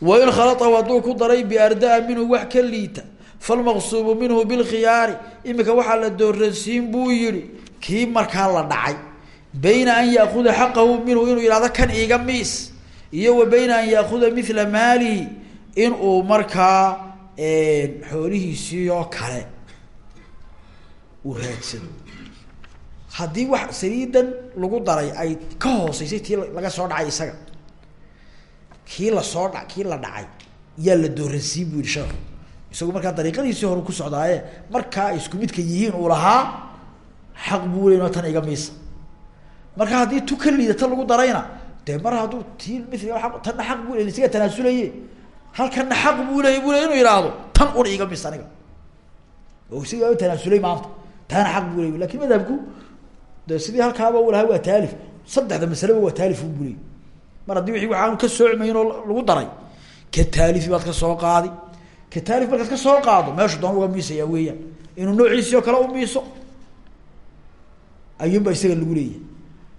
Wain khalatahu hadduu ku daray biardaa minhu wax ka liita falmaqsuubu minhu bilkhiyaari imika waxaa la dooransiin buu yihi kii markaa la dhacay bayna an yaakuda xaqahu minhu inuu yihahdo kan iga miis iyo wa bayna an yaakuda mila maalihi inuu markaa xoolihiisii oo kale uu raadsado. Haddii wax saliidan lagu daray ay ka hooseysay tii laga soo dhacay isaga. Kii la soo dha kii la dhacay yaa la dooransiin bu yihi isagu markaa dariiqadiisii horu ku socdaaye markaa ay isku midka yihiin uu lahaa xaq buu leyn tan iga miisa. Marka haddii tu ka liidata lagu darayna dee mar hadduu tii mila tanna xaq buu leyn isaga tanaasulaye halkana xaq buu leeyay buu ley inuu yihahdo tan un iga mis aniga. Oo isaga tanaasulay maanta taana xaq buu ley laakiin madhabku de sidii halkaaba u waa taalif. Saddexda masaleba waa taalif bu leey mar haddii wii waxaanu ka soocmayn oo lagu daray ka taalifi baad ka soo qaadi. Ka taalif markaad ka soo qaado meeshu doon uga miisaya weeyaan. Inuu noociisii oo u miiso ayuunbaa isaga lagu leeyahay.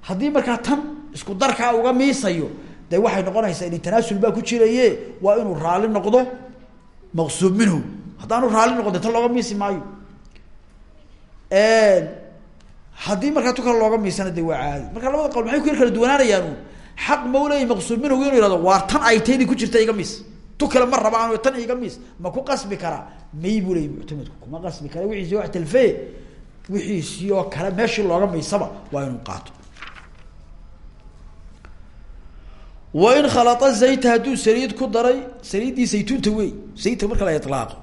Haddii markaa tan isku darkaa uga miisayo de waxay noqonaysaa in tanaasul baa ku jiraye waa inuu raali noqdo maqsuub minhu. Haddaanu raali noqon tan looga miisi maayo. Haddii markaa tu kale looga miisana de waa caadi. Marka labada qawl maxay ku kala duwanaanayaan xaq ma uleeyahy maqsuub minhu inuu yihahdo waar tan ay taydi ku jirta iga miis. Tu kale ma rabaan tan iga miis. Ma ku qasbi karaa may buu leeyay muctamedku kuma qasbi kara. Wixiisi wax talfe wixiisii oo kale meeshii looga miisaba waa inuu qaato wain khalaa zayta hadduu saliid ku daray saliiddii saytuunta wey sayidka marka la ilaaqo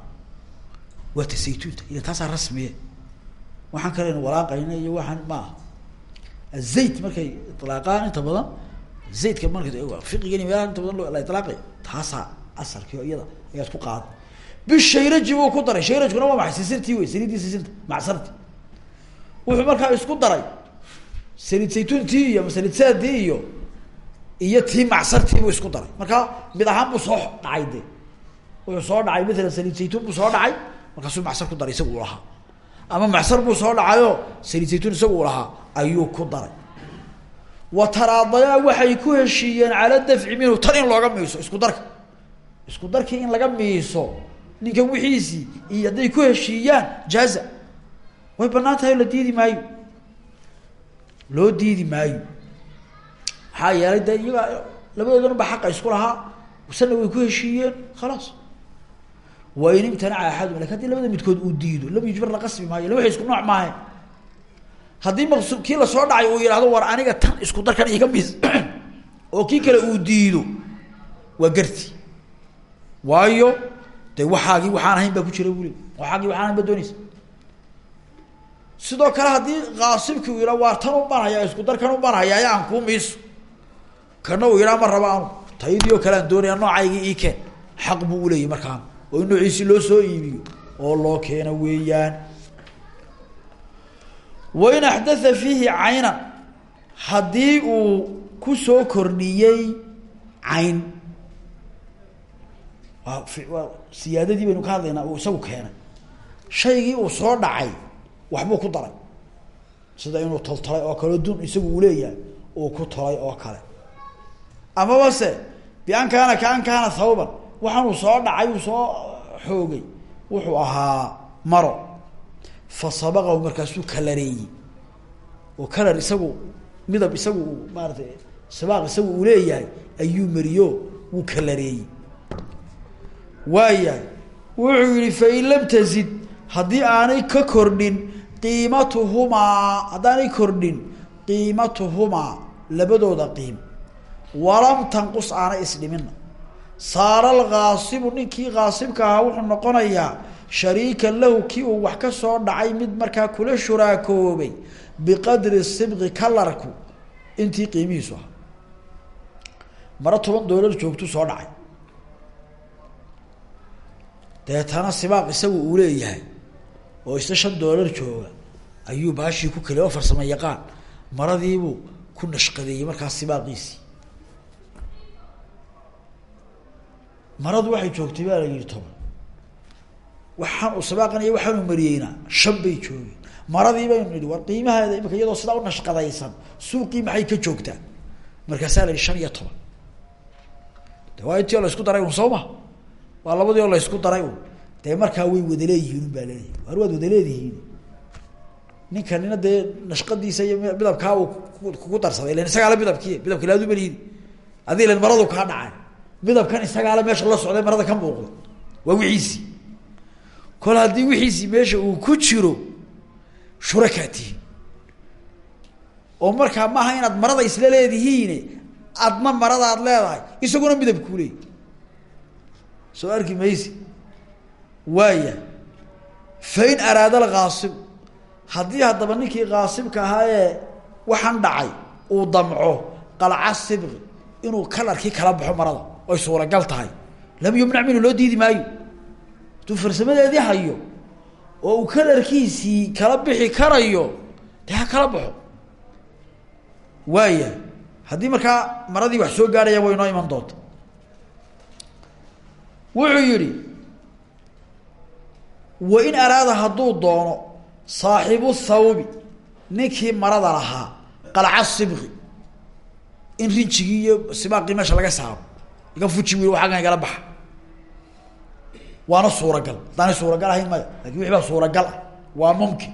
waa ta saytuunta ila taasaa rasmiye. Waxaan kalenu walaaqayna iyo waxaan ma aha. Azayt markay ilaaqaan inta badan zaydka marka fiqigan meelaha inta badan la ilaaqay taasaa asalkii iyada ayaad ku qaada bishayraji buu ku daray. Shayrajkuna waa maxay sisintii wey saliiddii sisinta macsarti wuxuu markaa isku daray saliid saytuuntii iyo saliid saadii iyo iyo tii macsartii buu isku daray. Markaa mid ahaan buu soo dhacay de wuxuu soo dhacay maalan saliid saytuun buu soo dhacay. Markaasuu macsar ku daray isagu u lahaa. Ama macsar buu soo dhacayoo saliid saytuun isagu u lahaa ayuu ku daray. Wa taraadayaa waxay ku heshiiyeen cala dafci minhu tan in looga miiso isku darka. Isku darkii in laga miiso ninkan wixiisii iyo hadday ku heshiiyaan jaaza. Way bannaan tahay oo la diidi maayo. Loo diidi maayo maxaa yeelay de iyaga labadoodana ba xaqa isku lahaa. Sanna way ku heshiiyeen. Khalaas wain imtanaca axadum laakiin haddii labada midkood uu diido lam yujbar la qasbi maayo la waxay isku nooc maahe. Haddii maqsu kii la soo dhacay uu yihahdo war aniga tan isku darkan iga mis. Oo kii kale uu diido waa garti. Waayo de waxaagii waxaan ahayn baa ku jira bule waxaagii waxaan ahayn baa sidoo kale haddii kaasibki uu yidhaa waar tan u banhaya isku darkan u banhaya aya aan kuu miiso kana uu yidhaa ma raba anu taydii oo kale aan doonaya noocaygii ii xaq buu uleeyahy markaan. Oo in noociisi loo soo iibiyo oo loo keeno weeyaan. Wain axdatha fiihi caynan haddii uu ku soo kordhiyey cayn. Waa waa siyaadadii baynu ka hadlaynaa uu isagu keenay. Shaygii uu soo dhacay waxbuu ku daray. Sida inuu toltolay oo kale dun isagu uu leeyahay uu ku tolay oo kale amaba se bian kaana kaan kaana thawban. Waxaanuu soo dhacay uu soo xoogay. Wuxuu ahaa maro. Fa sabaqahu markaasuu kalareeyey. Oo kalar isagu midab isagu uu maaratay sabaaq isagu uu leeyahay ayuu mariyo wuu kalareeyey. Waayahay wuxuu yihi fain lam tazid haddii aanay ka kordhin qiimatuhumaa haddaanay kordhin qiimatuhumaa labadooda qiim walam tanqus aanay isdhimina saara alkaasibu ninkii kaasibka ahaa wuxuu noqonayaa shariikan lahu kii uu wax ka soo dhacay mid markaa kula shuraakoobay biqadri sibqi kalarku intii qiimihiisu ahaa. Maro toban doolar joogtu soo dhacay. Deetana sibaaq isagu uu leeyahay oo isna shan doolar jooga ayuu baashii ku keli oo farsamo yaqaan maradiibuu ku nashqadeeyey markaas sibaaqiisii maradu waxay joogtay baa la toban. Waxaan sabaaqanaya waxaanu mariyeyna shan bay joogeen. Maradii baynu nidhi war qiimaheeda imika iyadoo sidaa u nashqadaysan suuqii maxay ka joogtaa? Markaasaa la yihi shan iyo toban. De waa intii oo la isku daray un soo ma? Waa labadii oo la isku daray un dee markaa way wadaleeyihiin un baa leeyahay. War waad wadaleedihiin ninka nina dee nashqadiisa iyo midabkaa uu kugu darsaday ilan isagaala midabkii midabka laadu maliidi adii ilan maradu kaa dhacay midabkan isagaala meesha la socday marada ka muuqda waa wixiisii kol haddii wixiisii meesha uu ku jiro shurakaa tihiin oo markaa maaha inaad marada isla leedihiine adna marada ad leedahay isaguna midabkuu leeyay soo arki maysi. Waaya. Fain araada alkaasib haddii haddaba ninkii kaasibka ahaa ee waxaan dhacay uu damco qalca sibqi inuu kalarkii kala baxo marada oy suuragal tahay. Lam yumnac minhu loo diidi maayo. Hadduu farsamadeedii hayo oo uu kalarkiisii kala bixi karayo dee ha kala baxo. Waaya haddii markaa maradii wax soo gaadhaya way noo iman doonta. Wuxuu yihi wain araada hadduu doono saaxibu thawbi ninkii marada lahaa qalca sibqi in rinjigii iyo sibaaqii meesha laga saaro iga fuji wi waagan igala baxa. Waana suuragal. Haddaanay suuragal ahayn maya laakiin wixi baa suuragal ah. Waa mumkin.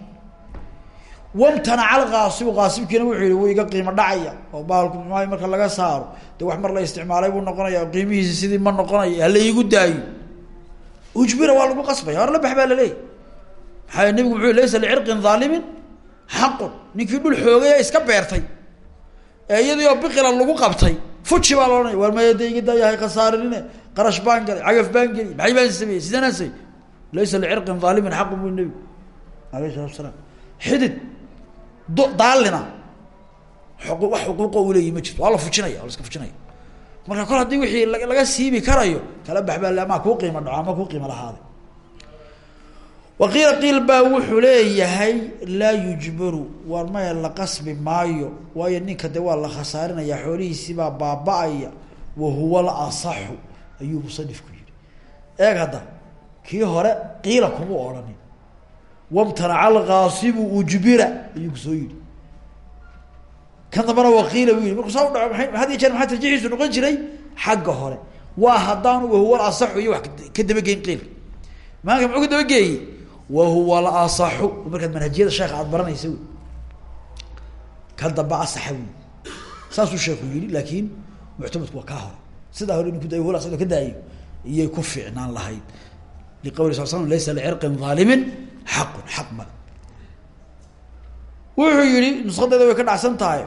Wamtanaca alkaasibu kaasibkiina wuxuu yihi wuu qiimo dhacaya. Oo baalku maayo marka laga saaro. Dee wax mar la isticmaalay buu noqonaya qiimihiisi sidii ma noqonayo hala iigu daayo. Ujbira waa lagu qasbaya hor la bax baa laleeyahy maxaa nebigu muxuu laysa licirqin dhaalimin xaqun ninkii dhul xoogay ee iska beertay. Ee iyadii oo biqilan lagu qabtay fuji baa laohanaya waar mayada iga daayahay khasaarinine qarash baan galay cagaf baan geliy maxay baan sameeyey sidanaan say laysa licirqin dhaalimin xaqun bu nebigu alayh salatu asalaam xidid daalina wax xuquuqo u leeyihi ma jirto waa fujinaya waa iska fujinaya. Marka kol haddii wixii laga siibi karayo kala bax baa amaa kuu qiimo dhaco ama qiimo lahaaday waqiila qiil baa wuxuu leeyahay laa yujbaru waar maya la qasbi maayo waayo ninka de waa la khasaarinaya xoolihiisibaa baaba-aya wahuwa alasaxu ayuu musanifku yihi eeg hadda kii hore qiila kuma odhanin. Wamtanaca alkaasibu ujbira ayuu ku soo yihi kan dambana waqiila buu yihi markuu saa u dhaco maa had iyo jeer maxaa tarjixiisu noqon jiray? Xagga hore. Waa haddaanu wahuwa alasaxu iyo wax ka dabageyn qiilka maanka muxuu ka wahuwa alasaxu markaad manhajiyada sheeka aada baranaysa wey kan dambe asaxa wey saasuu sheeku yihi laakiin muctamadku waa kaa hore sidaa hore inu kuday wala ka daayo iyay ku fiicnaan lahayd. Liqawli sal slam laysa licirqin aalimin xaqun xaq male wuxuu yihi nushadeeda way ka dhacsan tahay.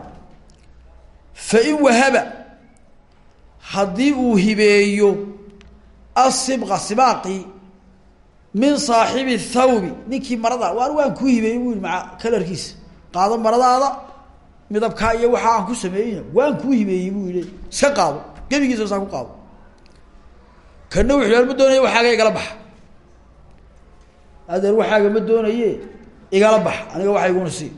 Fain wahaba haddii uu hibeeyo asibqa sibaaqii min saaxibi thawbi. Ninkii marada waar waan kuu hibeeyey bu yihi maa qaado maradaada midabkaa iyo waxa aan ku sameeyeyna waan kuu hibeeyey buu yihi iska qaado. Gebigiisa saa ku qaado. Kana wuxu ma doonaya waxaaga igala baxa adeer waxaaga ma doonaye igala bax. Aniga waxa iguna sii.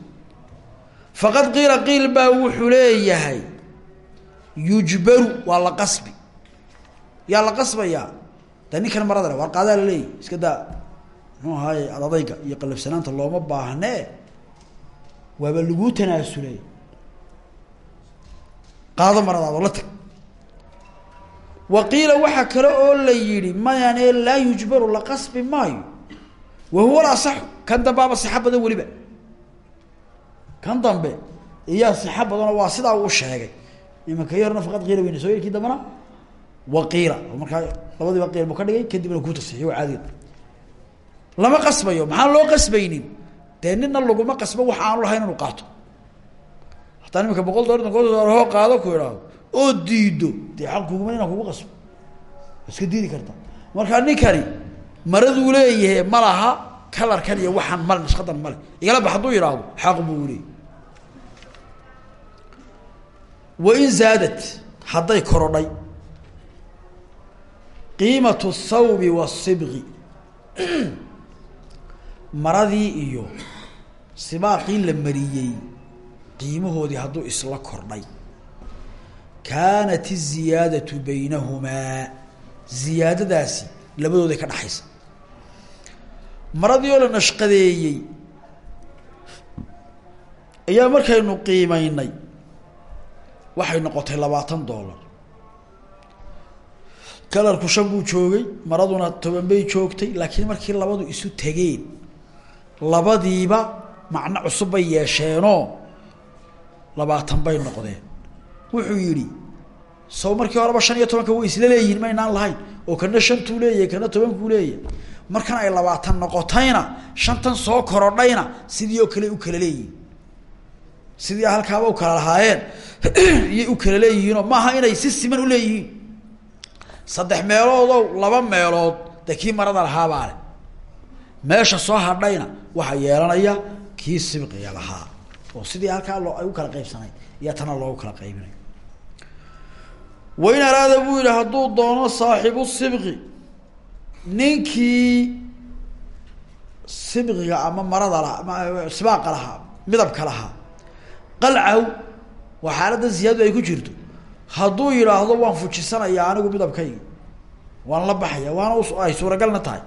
Faqad qiila qiil baa wuxuu leeyahay yujbaru waa la qasbi. Yaa la qasbayaa de ninkan marada le waar qaadaa laleeyahy iska daa. Muxuu ahaaye adadayga iyo qalabsanaanta looma baahnee waaba laguu tanaasulay qaado maradaado la tag. Wa qiila waxaa kale oo la yihi mayane laa yujbaru la qasbi maayo. Wa huwa lasaxu kan dambaaba sixa badan weliba. Kan dambe iyaa sixa badanoo waa sidaa uu sheegay. Imanka yarna faqad qiila weyne soo yarkii dambana wa qiila markaa labadiiba qiil buu ka dhigay kadibna kuu tasixiyo caadiga lama qasbayo maxaan loo qasbaynin? Dee nina laguma qasbo wax aanu lahayn inuu qaato. Hataa iminka boqol dolar ko hoo qaado ku idhaahdo oo diido dee xaq kuguma inaan kugu qasbo. Iska diidi karta. Markaa ninkani maraduu leeyahay ma laha kalarkan iyo waxaan male nashqadan male igala bax hadduu xaq buu leeyahy wain zaadat hadday korodhay qiimatu thawbi wasibqi maradii iyo sibaaqii la mariyey qiimahoodii hadduu isla kordhay. Kaanat iziyaadatu baynahumaa ziyaadadaasi labadooday ka dhaxaysa. Maradii oo la nashqadeeyey ayaa markaynu qiimeynay waxay noqotay labaatan dollar kalarku shan buu joogay maraduna toban bay joogtay laakiin markii labadu isu tegeen labadiiba macno cusub bay yeesheenoo labaatan bay noqdeen. Wuxuu yidhi saw markii horeba shan iyo tobanka way isla leeyihiin maynaan lahayn oo kana shantuu leeyahay kana tobankuu leeyahay. Markan ay labaatan noqotayna shantan soo korodhayna sidii oo kale u kala leeyihiin sidii halkaaba u kala lahaayeen iyay u kala leeyihiinoo maaha inay si siman u leeyihiin saddex meeloodow laba meelood dee kii marada lahaabaa le meesha soo hadhayna waxaa yeelanaya kii sibqiga lahaa oo sidii halkaa loo ay u kala qaybsanayd iyo tana loogu kala qaybinayo. Wain araada buu yihi hadduu doono saaxibu sibqi ninkii sibqiga ama marada lahaa sibaaqa lahaa midabka lahaa qalcaw waa xaaladda ziyaadadu ay ku jirto hadduu yidhaahdo waan fujisanayaa anigu midabkaygi waan la baxaya waana ay suuragalna tahay.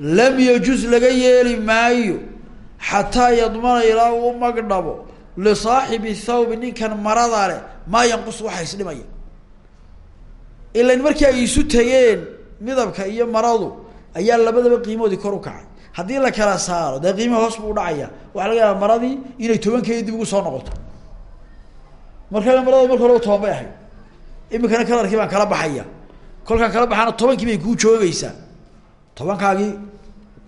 Lam yajuz laga yeeli maayo xataa yadmana ilaa uu magdhabo lisaaxibi thawbi ninkan marada leh maa yanqus waxa isdhimaya ilan markii ay isu tegeen midabka iyo maradu ayaa labadaba qiimoodii kor u kacay. Haddii la kala saaro dee qiimihi hoos buu udhacaya waxaa laga yaaba maradii inay tobankeedi dib ugu soo noqoto markaa marada marka horeba toban bay ahayd iminkana kalarkii baan kala baxaya. Kolkaan kala baxaana tobankii bay kuu joogeysaa tobankaagii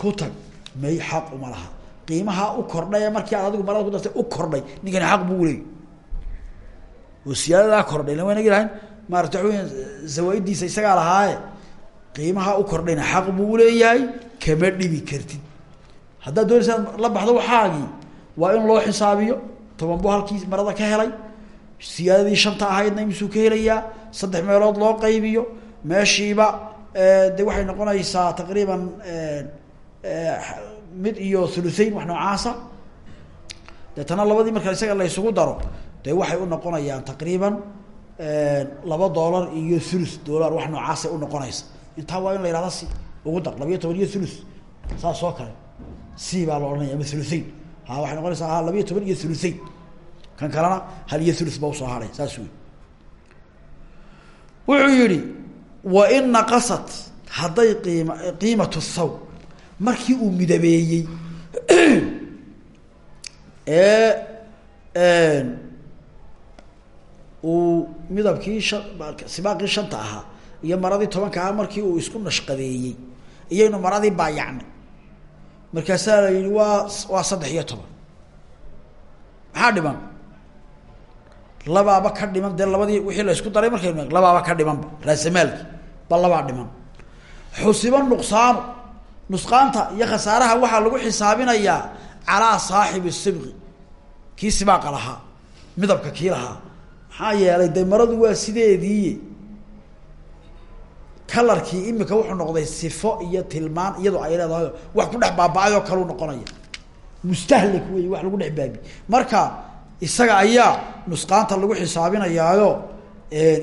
ku tag may xaq uma laha. Qiimaha u kordhay markii aad adigu marada ku dartay u kordhay. Ninkani xaq buu leey oo siyaadadaa kordhay. La waynagi lahayn? Maarata waa weya zawaa-iddiisa isagaa lahaaye. U kordhayna xaq buu uleeyahay kama dhibi kartid. Haddaad doonaysa la baxdo waxaagii waa in loo xisaabiyo. Toban buu halkii marada ka helay siyaadadii shanta ahaydna imisuu ka helayaa saddex meelood loo qaybiyo meeshiiba de waxay noqonaysaa taqriiban mid iyo thuluthain wax noocaasa. Deetana labadii marka isaga la ysugu daro dee waxay u noqonayaan taqriiban laba dollar iyo thuluth dollar wax noocaasay unoqonaysa intaa waa in la yihahda si ugu dar labiyo toban iyo thuluth. Saas oo kale c baa la odhanaya ama ha waxay noqonaysaa ha labiyo toban iyo thuluthain kan kalena hal iyo thuluth ba u soo haray saas wey wuxuu wa in naqasat hadday qiima qiimatu thawb markii uu midabeeyey ee uu midabkii sibaaqii shanta ahaa iyo maradii tobanka ahaa markii uu isku nashqadeeyey iyaynu maradii baayacnay. Markaasaa la yihi waa waa saddex iyo toban. Maxaa labaaba ka dhiman dee labadii wixii la isku daray markaynu labaaba ka dhimanba raasamaalki ba labaa dhiman. Xusiba nuqsaanu nusqaanta iyo khasaaraha waxaa lagu xisaabinayaa calaa saaxibi sibqi. Kii sibaaqa lahaa midabka kii lahaa. Maxaa yeelay de maradu waa sideedii kalarkii imika wuxuu noqday sifo iyo tilmaan iyadoo ay leedahay wax ku dhex baaba-ay oo kaleu noqonaya. Mustahlik wey wax lagu dhex baabi marka isaga ayaa nusqaanta lagu xisaabinayaayo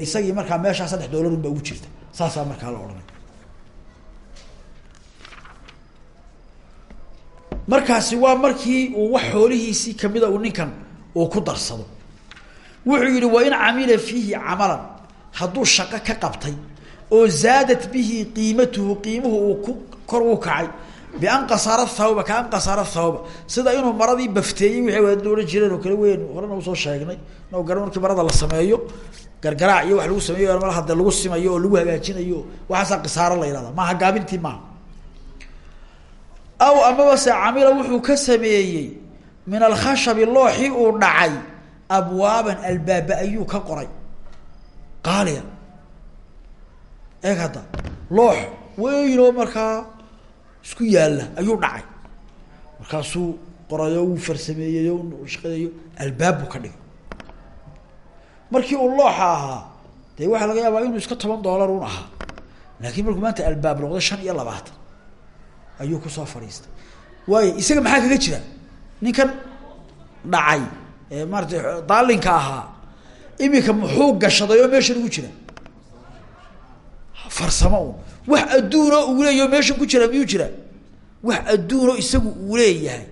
isagii markaa meeshaa saddex doolar un baa ugu jirta. Saasaa markaa la odhanay. Markaasi waa markii uu wax xoolihiisii kamida uu ninkan uu ku darsado. Wuxuu yihi wain camila fiihi camalan hadduu shaqo ka qabtay oo zaadat bihi qiimatuhu qiimuhu uu ku kor u kacay bian qasara thawba kaan qasara thawba sida inuu maradii bafteeyey wixii wadaad odhan jireen oo kale weyn horena u soo sheegnay garan markii marada la sameeyo gargaraac iyo wax lagu sameeyo mal hade lagu simayo oo lagu hagaajinayo waxaasaa kisaaro la yihahda maaha gaabintii maaha aw amaba se camila wuxuu ka sameeyey min alkhashabi looxii uu dhacay abwaaban albaaba ayuu ka qoray qaaliya eeg hadda loox weyn oo markaa isku yaalla ayuu dhacay. Markaasuu qorayo uu farsameeyeyo shaqadeeyo albaab buu ka dhigay. Markii uu looxa ahaa dee waxaa laga yaabaa inuu iska toban dollar un ahaa. Laakiin markuu maanta albaab noqday shan iyo labaatan ayuu ku soo fadhiistay. Waayo isaga maxaa kaga jira? Ninkan dhacay ee maarata daalinka ahaa imika muxuu gashaday oo meeshan ugu jira? Farsamo un wax adduunoo uu leeyaho meeshan ku jira miyuu jira? Wax adduunoo isagu uu leeyahay.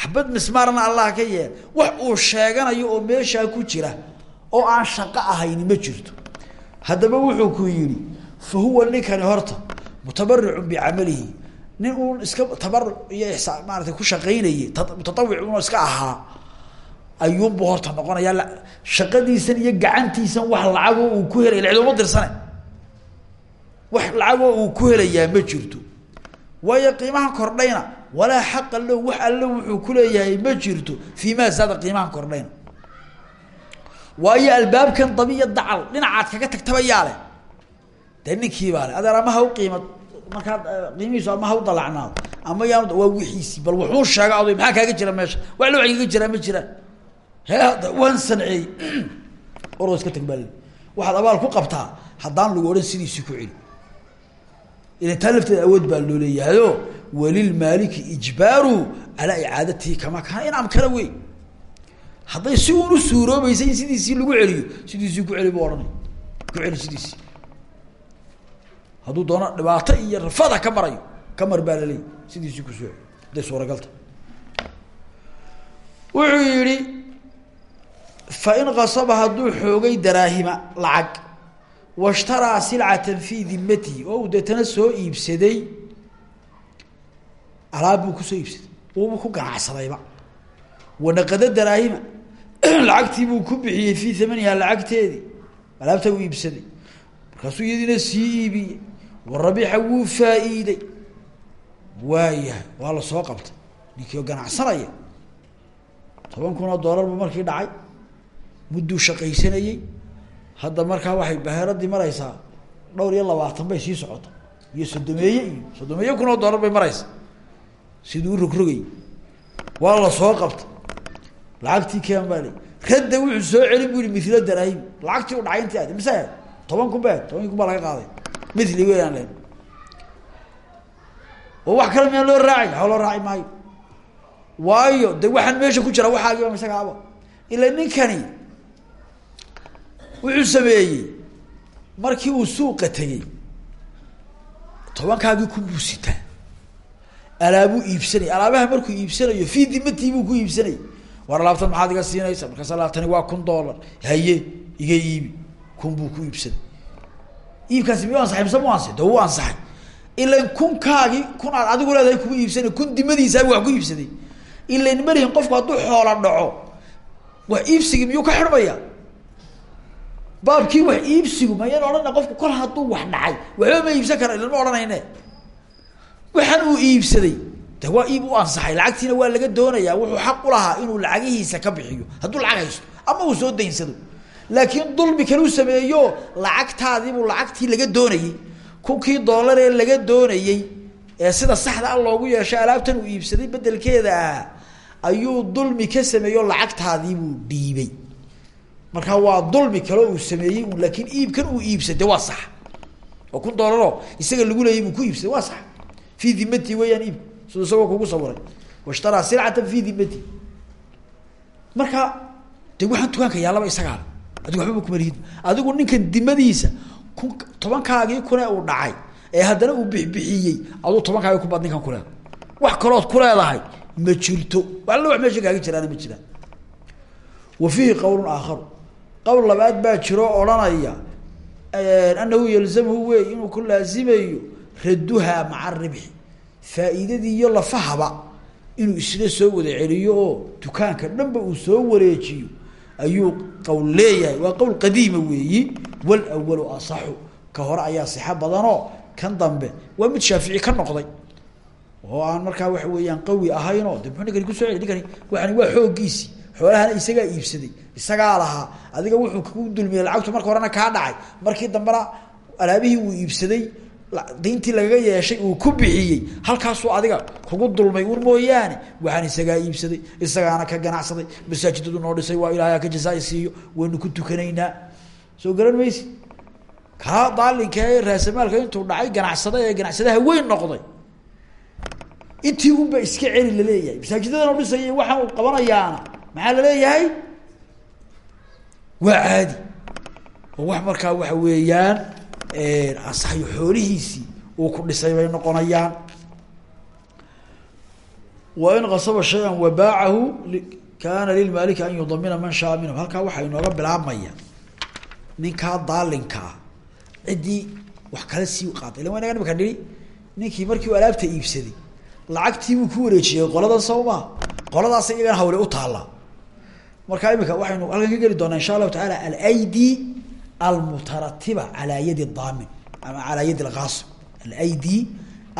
Xabad mismaarna allah ka yeel wax uu sheeganayo oo meeshaa ku jira oo aan shaqo ahayni ma jirto. Haddaba wuxuu ku yidhi fa huwa ninkani horta mutabaricun bicamalihi nin uun iska tabaruc iyo isaan maarata ku shaqaynayey mutatawic unoo iska ahaa ayuunbu horta noqonayaa shaqadiisan iyo gacantiisan wax lacagoo uu ku helay ciduma dirsane wax lacagoo uu ku helayaa ma jirto. Waayo qiimahan kordhayna walaa xaqa lo wax allo wuxuu kuleeyahay ma jirto. Fii maa zaada qiimahan kordhayna. Waayo albaabkan dabi iyo dacal dhinacaad kaga tagtaba yaa leh. Dee ninkii baa ha u qiima markaa qiimihiisu ama ha u dalacnaado ama yaan waa wixiisii bal wuxuu sheega adoy maxaa kaaga jira meesha? Wax loo kaga jiraa ma jiraan he hadda waan sanceeyey oroo iska tag baa abaal ku qabtaa haddaan lagu odhan sidiisii ku celi ila taa lafteeda awood baa loo leeyahayo walilmaaliki ijbaaru calaa icaadatihi kamaa kaana inam kale wey hadday si uun u suuroobaysa in sidiisii lagu celiyo sidiisii ku celi bu ohanay ku celi sidiisii. Hadduu doono dhibaato iyo rafada ka marayo ka mar baa laleeyahy sidiisii ku soo celi hadday suuragalta. Wuxuu yihi fain kasaba hadduu xoogay daraahima lacag washtaraa silcatan fii dimatihi oo uu deetana soo iibsaday alaab buu ku soo iibsaday uubu ku ganacsadayba wanaqada daraahima lacagtii buu ku bixiyey fii thamaniha lacagteedii alaabta uu iibsaday markaasuu iyadiina sii iibiyey warabixa wuu faa-iiday waayahay waa la soo qabtay ninkii oo ganacsanaya toban kun oo dollar markii dhacay mudduu shaqaysanayey hadda markaa waxay baheeradii maraysaa dhowr iyo labaatan bay sii socota iyo sodomeeye iyo sodomeeye kun oo dollar bay maraysaa. Siduu urogrogay waa la soo qabta lacagtii keen baa radda wuxuu soo celin bu yihi mila daraahim. Lacagtii u dhacay intii aad mise toban kun ba toban kun baa laga qaaday. Mili weeyaan len oo wax kale miyaan loo raacay? Loo raaci maayo. Waayo de waxaan meesha ku jira waxaagiiba isagaaba ila ninkani wuxuu sameeyey. Markii uu suuqa tegey tobankaagii kun buu sitaa alaabuu iibsanaya alaabaha markuu iibsanayo fii buu ku iibsanayay war alaabtan maxaad iga siinaysa markaas alaabtani waa kun dollar. Haye iga iibi. Kun buu ku iibsaday iibkaasi miyuu ansaxay? Mise mu ansaxay? De ansaxay. Ilan kunkaagii kun aad adigu leedahay kuma iibsanay. Kun dimadiisaabu wax ku iibsaday. Ilan malihin qofku hadduu xoola dhaco. Wax iibsigii miyuu ka xidhmaya baabkii wax iibsigu mayan odhana qofku kol hadduu wax dhacay waxba ma iibsan kara ilama odhanayne waxaan uu iibsaday. De waa iib u ansaxay lacagtiina waa laga doonayaa wuxuu xaq ulahaa inuu lacagihiisa ka bixiyo hadduu lacag haysto ama uu soo daynsado. Laakiin dulmi kale u sameeyo lacagtaadiibuu lacagtii laga doonayey. Kunkii doolar ee laga doonayey ee sida saxda a loogu yeeshay alaabtan uu iibsaday bedelkeeda ah ayuu dulmi ka sameeyo lacagtaadiibuu dhiibay markaa waa dulmi kale uu sameeyey laakiin iibkan uu iibsade waa sax. Oo kun doolaroo isaga lagu leeyay buu ku iibsaday waa sax. Fii dimati weeyaan iibku siduu isagoo kugu sawiray washtaraa silcatan fii dimati marka de waxaan dukaanka yaallaba isagaa adigu waxbaba kumalihid. Adigu ninkan dimadiisa tobankaagii kune uu dhacay ee haddana uu bixbixiyey aduu tobankaagii kubaad ninkan kuleeda wax kalood ku leedahay ma jirto. Alla wax meesha kaaga jiraana ma jiraan. Wa fiihi qowlun qowl labaad baa jiro odhanaya anahu yalzamhu wey inuu ku laazimayo radduhaa maca ribxi faa'iidadii iyo lafahaba inuu isla soo wada celiyo oo dukaanka dhanba uu soo wareejiyo ayuu qowl leeyahay. Waa qowl qadiima weeyi walawalu asaxu ka hore ayaa sixo badanoo kan dambe. Waa mid shaafici ka noqday oo aan markaa waxa weeyaan qawi ahaynoo de muxuu ninkani ku soo celi ninkani waxani waa xooggiisii xoolahana isagaa iibsaday isagaa lahaa. Adiga wuxuu kugu dulmiyey lacagtu marka horena kaa dhacay. Markii dambena alaabihii uu iibsaday diintii lagaga yeeshay uu ku bixiyey. Halkaasuu adiga kugu dulmay un mooyaane waxaan isagaa iibsaday isagaana ka ganacsaday. Masaajidadu noo dhisay waa ilaahay ka jasaa siiyo waynu ku tukanaynaa. Soo garan maysi kaa daalinka ee raasamaalka intuu dhacay ganacsada ee ganacsadaha weyn noqday. Intii unba iska celi la leeyahay masaajidadana dhisay waxaan uu qabanayaana maxaa la leeyahay waa caadi. Oo wax markaa waxa weeyaan asaxyo xoolihiisii uu ku dhisay bay noqonayaan. Wa in qasaba shay-an wabaacahu kaana lilmaaliki an yudamina man shaa minhu. Halkaa waxaa inooga bilaabmaya ninkaa daalinkaa ciddii wax kale sii qaatay. Illa inaga imaka nihi ninkii markii u alaabta iibsaday lacagtii buu ku wareejiyey. Qoladan sawma qoladaas iyagana hawle u taallaa marka imika waxaynu halkan ka geli doonaa insha allahu taala alaydi almutaratiba calaa yadi daamin ama calaa yadi lkaasib alaydi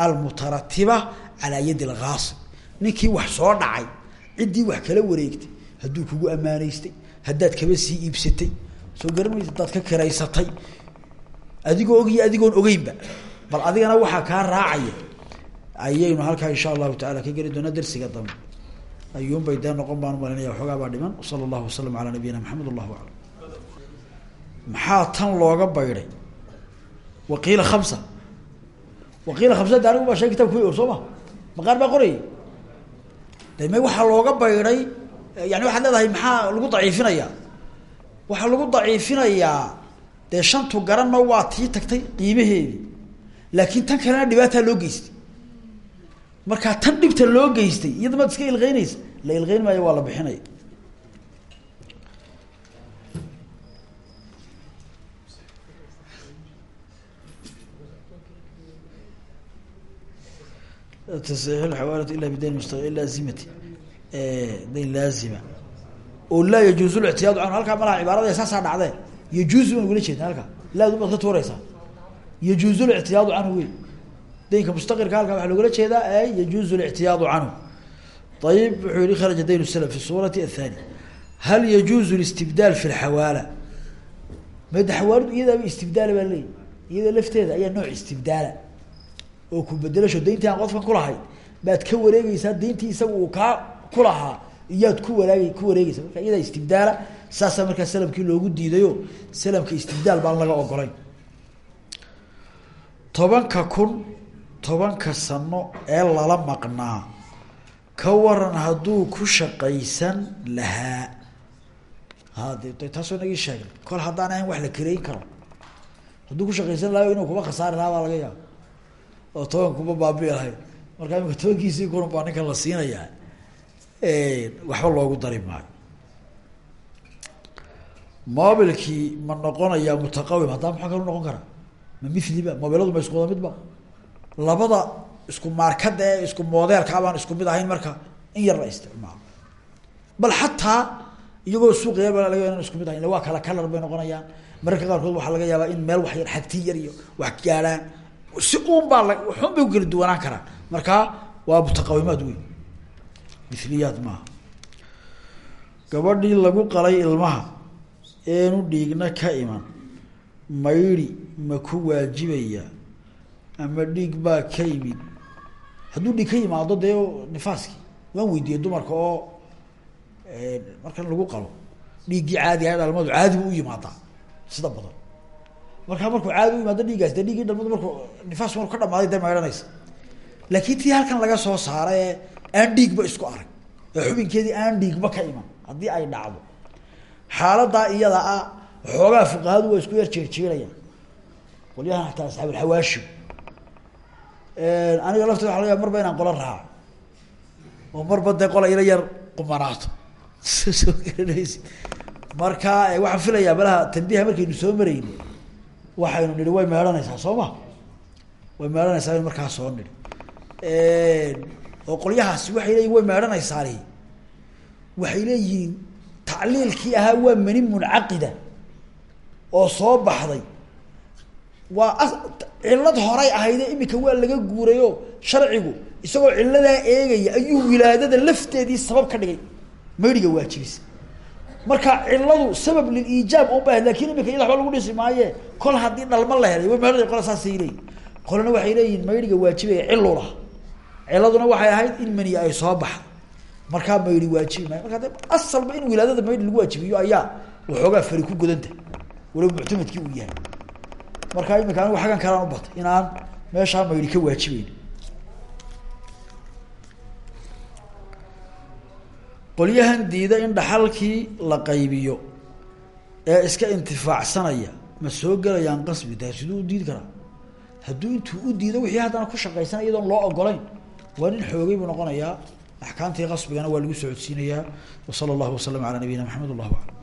almutaratiba calaa yadi lkaasib ninkii wax soo dhacay ciddii wax kala wareegtay hadduu kugu amaaneystay haddaad kaba sii iibsatay soo garan maysa haddaad ka adigoo og adigoon ogeynba bal adigana waxaa kaa raacaya ayaynu halkaa insha allahu taala ka geli doonaa darsiga dambe ayuunbay dee noqon baan umalinaya waxoogaa baa dhiman. Sala allahu wasalam calaa nabiyina maxamed allahu aclam. Maxaa tan looga bayday waqiila khamsa. Waqiila khamsa de anigu baa shay kitabka ku soo ma? Maqaar baa qorayay. De may waxaa looga bayday yani waxaad leedahay maxaa lagu daciifinayaa? Waxaa lagu daciifinayaa dee shantu garanna waa tii tagtay qiimaheedii. Laakiin tan kalena dhibaataa loo geystay markaa tan dhibta loo geystay iyada maad iska ilqeynaysa la ilqeyn maayo waa la bixinaya tasix xawaalati ila bidayn mustaqil laazimati dayn laazima. Oo laa yajuuzu lictiyaadu canhu. Halkaa malaha cibaarada saasaa dhacdee yajuuzu baan ugala jeedna halkaa. Laadu baad ka tuureysaa yajuuzu lictiyaadu canhu daynka mustaqirka halkaa waxaa loogala jeedaa ay yajuuzu lictiyaadu canhu. Ayib wuxuu yihi kharaja dayn slm fi suurati athani. Hal yajuuzu listibdaal fi lxawaala mada xawaaladu iyadaaba istibdaala baa leeyahy iyada lafteeda ayaa nooc istibdaala. Oo ku bedelasho dayntii aan qofkan kulahayn baad ka wareegeysaa dayntii isaga uu ku waraag ku wareegeysa marka iyadaa istibdaala saasaa markaa salamkii loogu diidayo. Salamka istibdaal baan laga ogolayn tobanka kun tobanka sano ee lala maqnaa ka waran hadduu ku shaqaysan lahaa. Hade taasoo inagii sheegnay kol haddaan ahayn wax la kareyn karo. Hadduu ku shaqaysan lahayo inuu kuba khasaari lahaa baa laga yaaba oo toban kuba baabi lahayd markaa imika tobankiisii kun baa ninkan la siinayaa waxba loogu dari maayo. Mobilkii ma noqonayaa mutaqawim. Haddaa maxaa kalu noqon karaa? Ma miliba mobiladu ma isku wada midba labada isku maarkada ee isku modeelka abaan isku mid ahayn marka in yar la isticmaalo. Bal xataa iyagoo suuqyaba laga in isku mid ahayn. Waa kala kalar bay noqonayaan. Mararka qaarkood waxaa laga yaabaa in meel wax yar xagti yar iyo wax gaadhaan si uun baa la waxun bay ku kala duwanaan karaan. Markaa waa mutaqawimaad weyn. Miliyaad maaha. Gabadhii lagu qalay ilmaha eenu dhiigna ka iman. Maydi ma ku waajibaya ama dhiig baa ka yimid. Hadduu dhiig ka yimaado dee nifaaskii waan weydiiyey dumarka oo markan lagu qalo dhiiggii caadi aha dhalmadu caadi bu u yimaadaa sida badan. Markaa markuu caadi u yimaado dhiiggaas dee dhiiggii dhalmadu markuu nifaasku markuu ka dhamaaday dee maydhanaysa laakiin tii halkan laga soo saaray ee aan dhiigba isku arag. Ee xubinkeedii aan dhiigba ka iman haddii ay dhacdo. Xaaladaa iyada ah waxoogaa fuqahadu waa isku yar jeerjeerayaan qolyahan hataa asxaabulxawaashim aniga lafteeda waa laga marba inaan qola raaco. Oo marba dee qola ila yar qumanaato soo garanaysi marka waxaan filayaa malaha tanbiha markaynu soo marayni waxaynu nidhi way meedhanaysaa soo ma? Way meedhanaysaa in markaa soo nidhi. Oo qolyahaasi waxay leeyihiin way meedhanaysaani waxay leeyihiin tacliilkii ahaa waa mani muncaqida oo soo baxday. Waa cillad horay ahayde imika waa laga guurayo sharcigu isagoo cilladaa eegaya ayuu wilaadada lafteedii sabab ka dhigay. Maydiga waajibisa marka cilladu sabab liliijaab un ba ahayd laakiin imika iyada waba lagu dhisi maaye. Kol haddii dhalma la helay meedhada qola saasay leeyihiin qolana waxay leeyihiin maydiga waajibaya cilula ciladuna waxay ahayd in mani ay soo baxda markaa maydi waajibi maayo marka de asalba in wilaadada maydi lagu waajibiyo ayaa waxoogaa fari ku godanta. Walow muctamadkii uu yahay markaa imika anigu xaggan kalaan u batay inaan meeshaa maydi ka waajibeyn qolyahan diida in dhaxalkii la qaybiyo ee iska intifaacsanaya ma soo gelayaan qasbi tahay siduu u diidi karaa? Hadduu intuu u diido wixii haddana ku shaqaysanay iyadoon loo ogolayn waa nin xoogay buu noqonayaa. Axkaamtii qasbigana waa lagu socodsiinayaa. Wa sala allahu wasalam calaa nabiyina maxamed wallahu aclam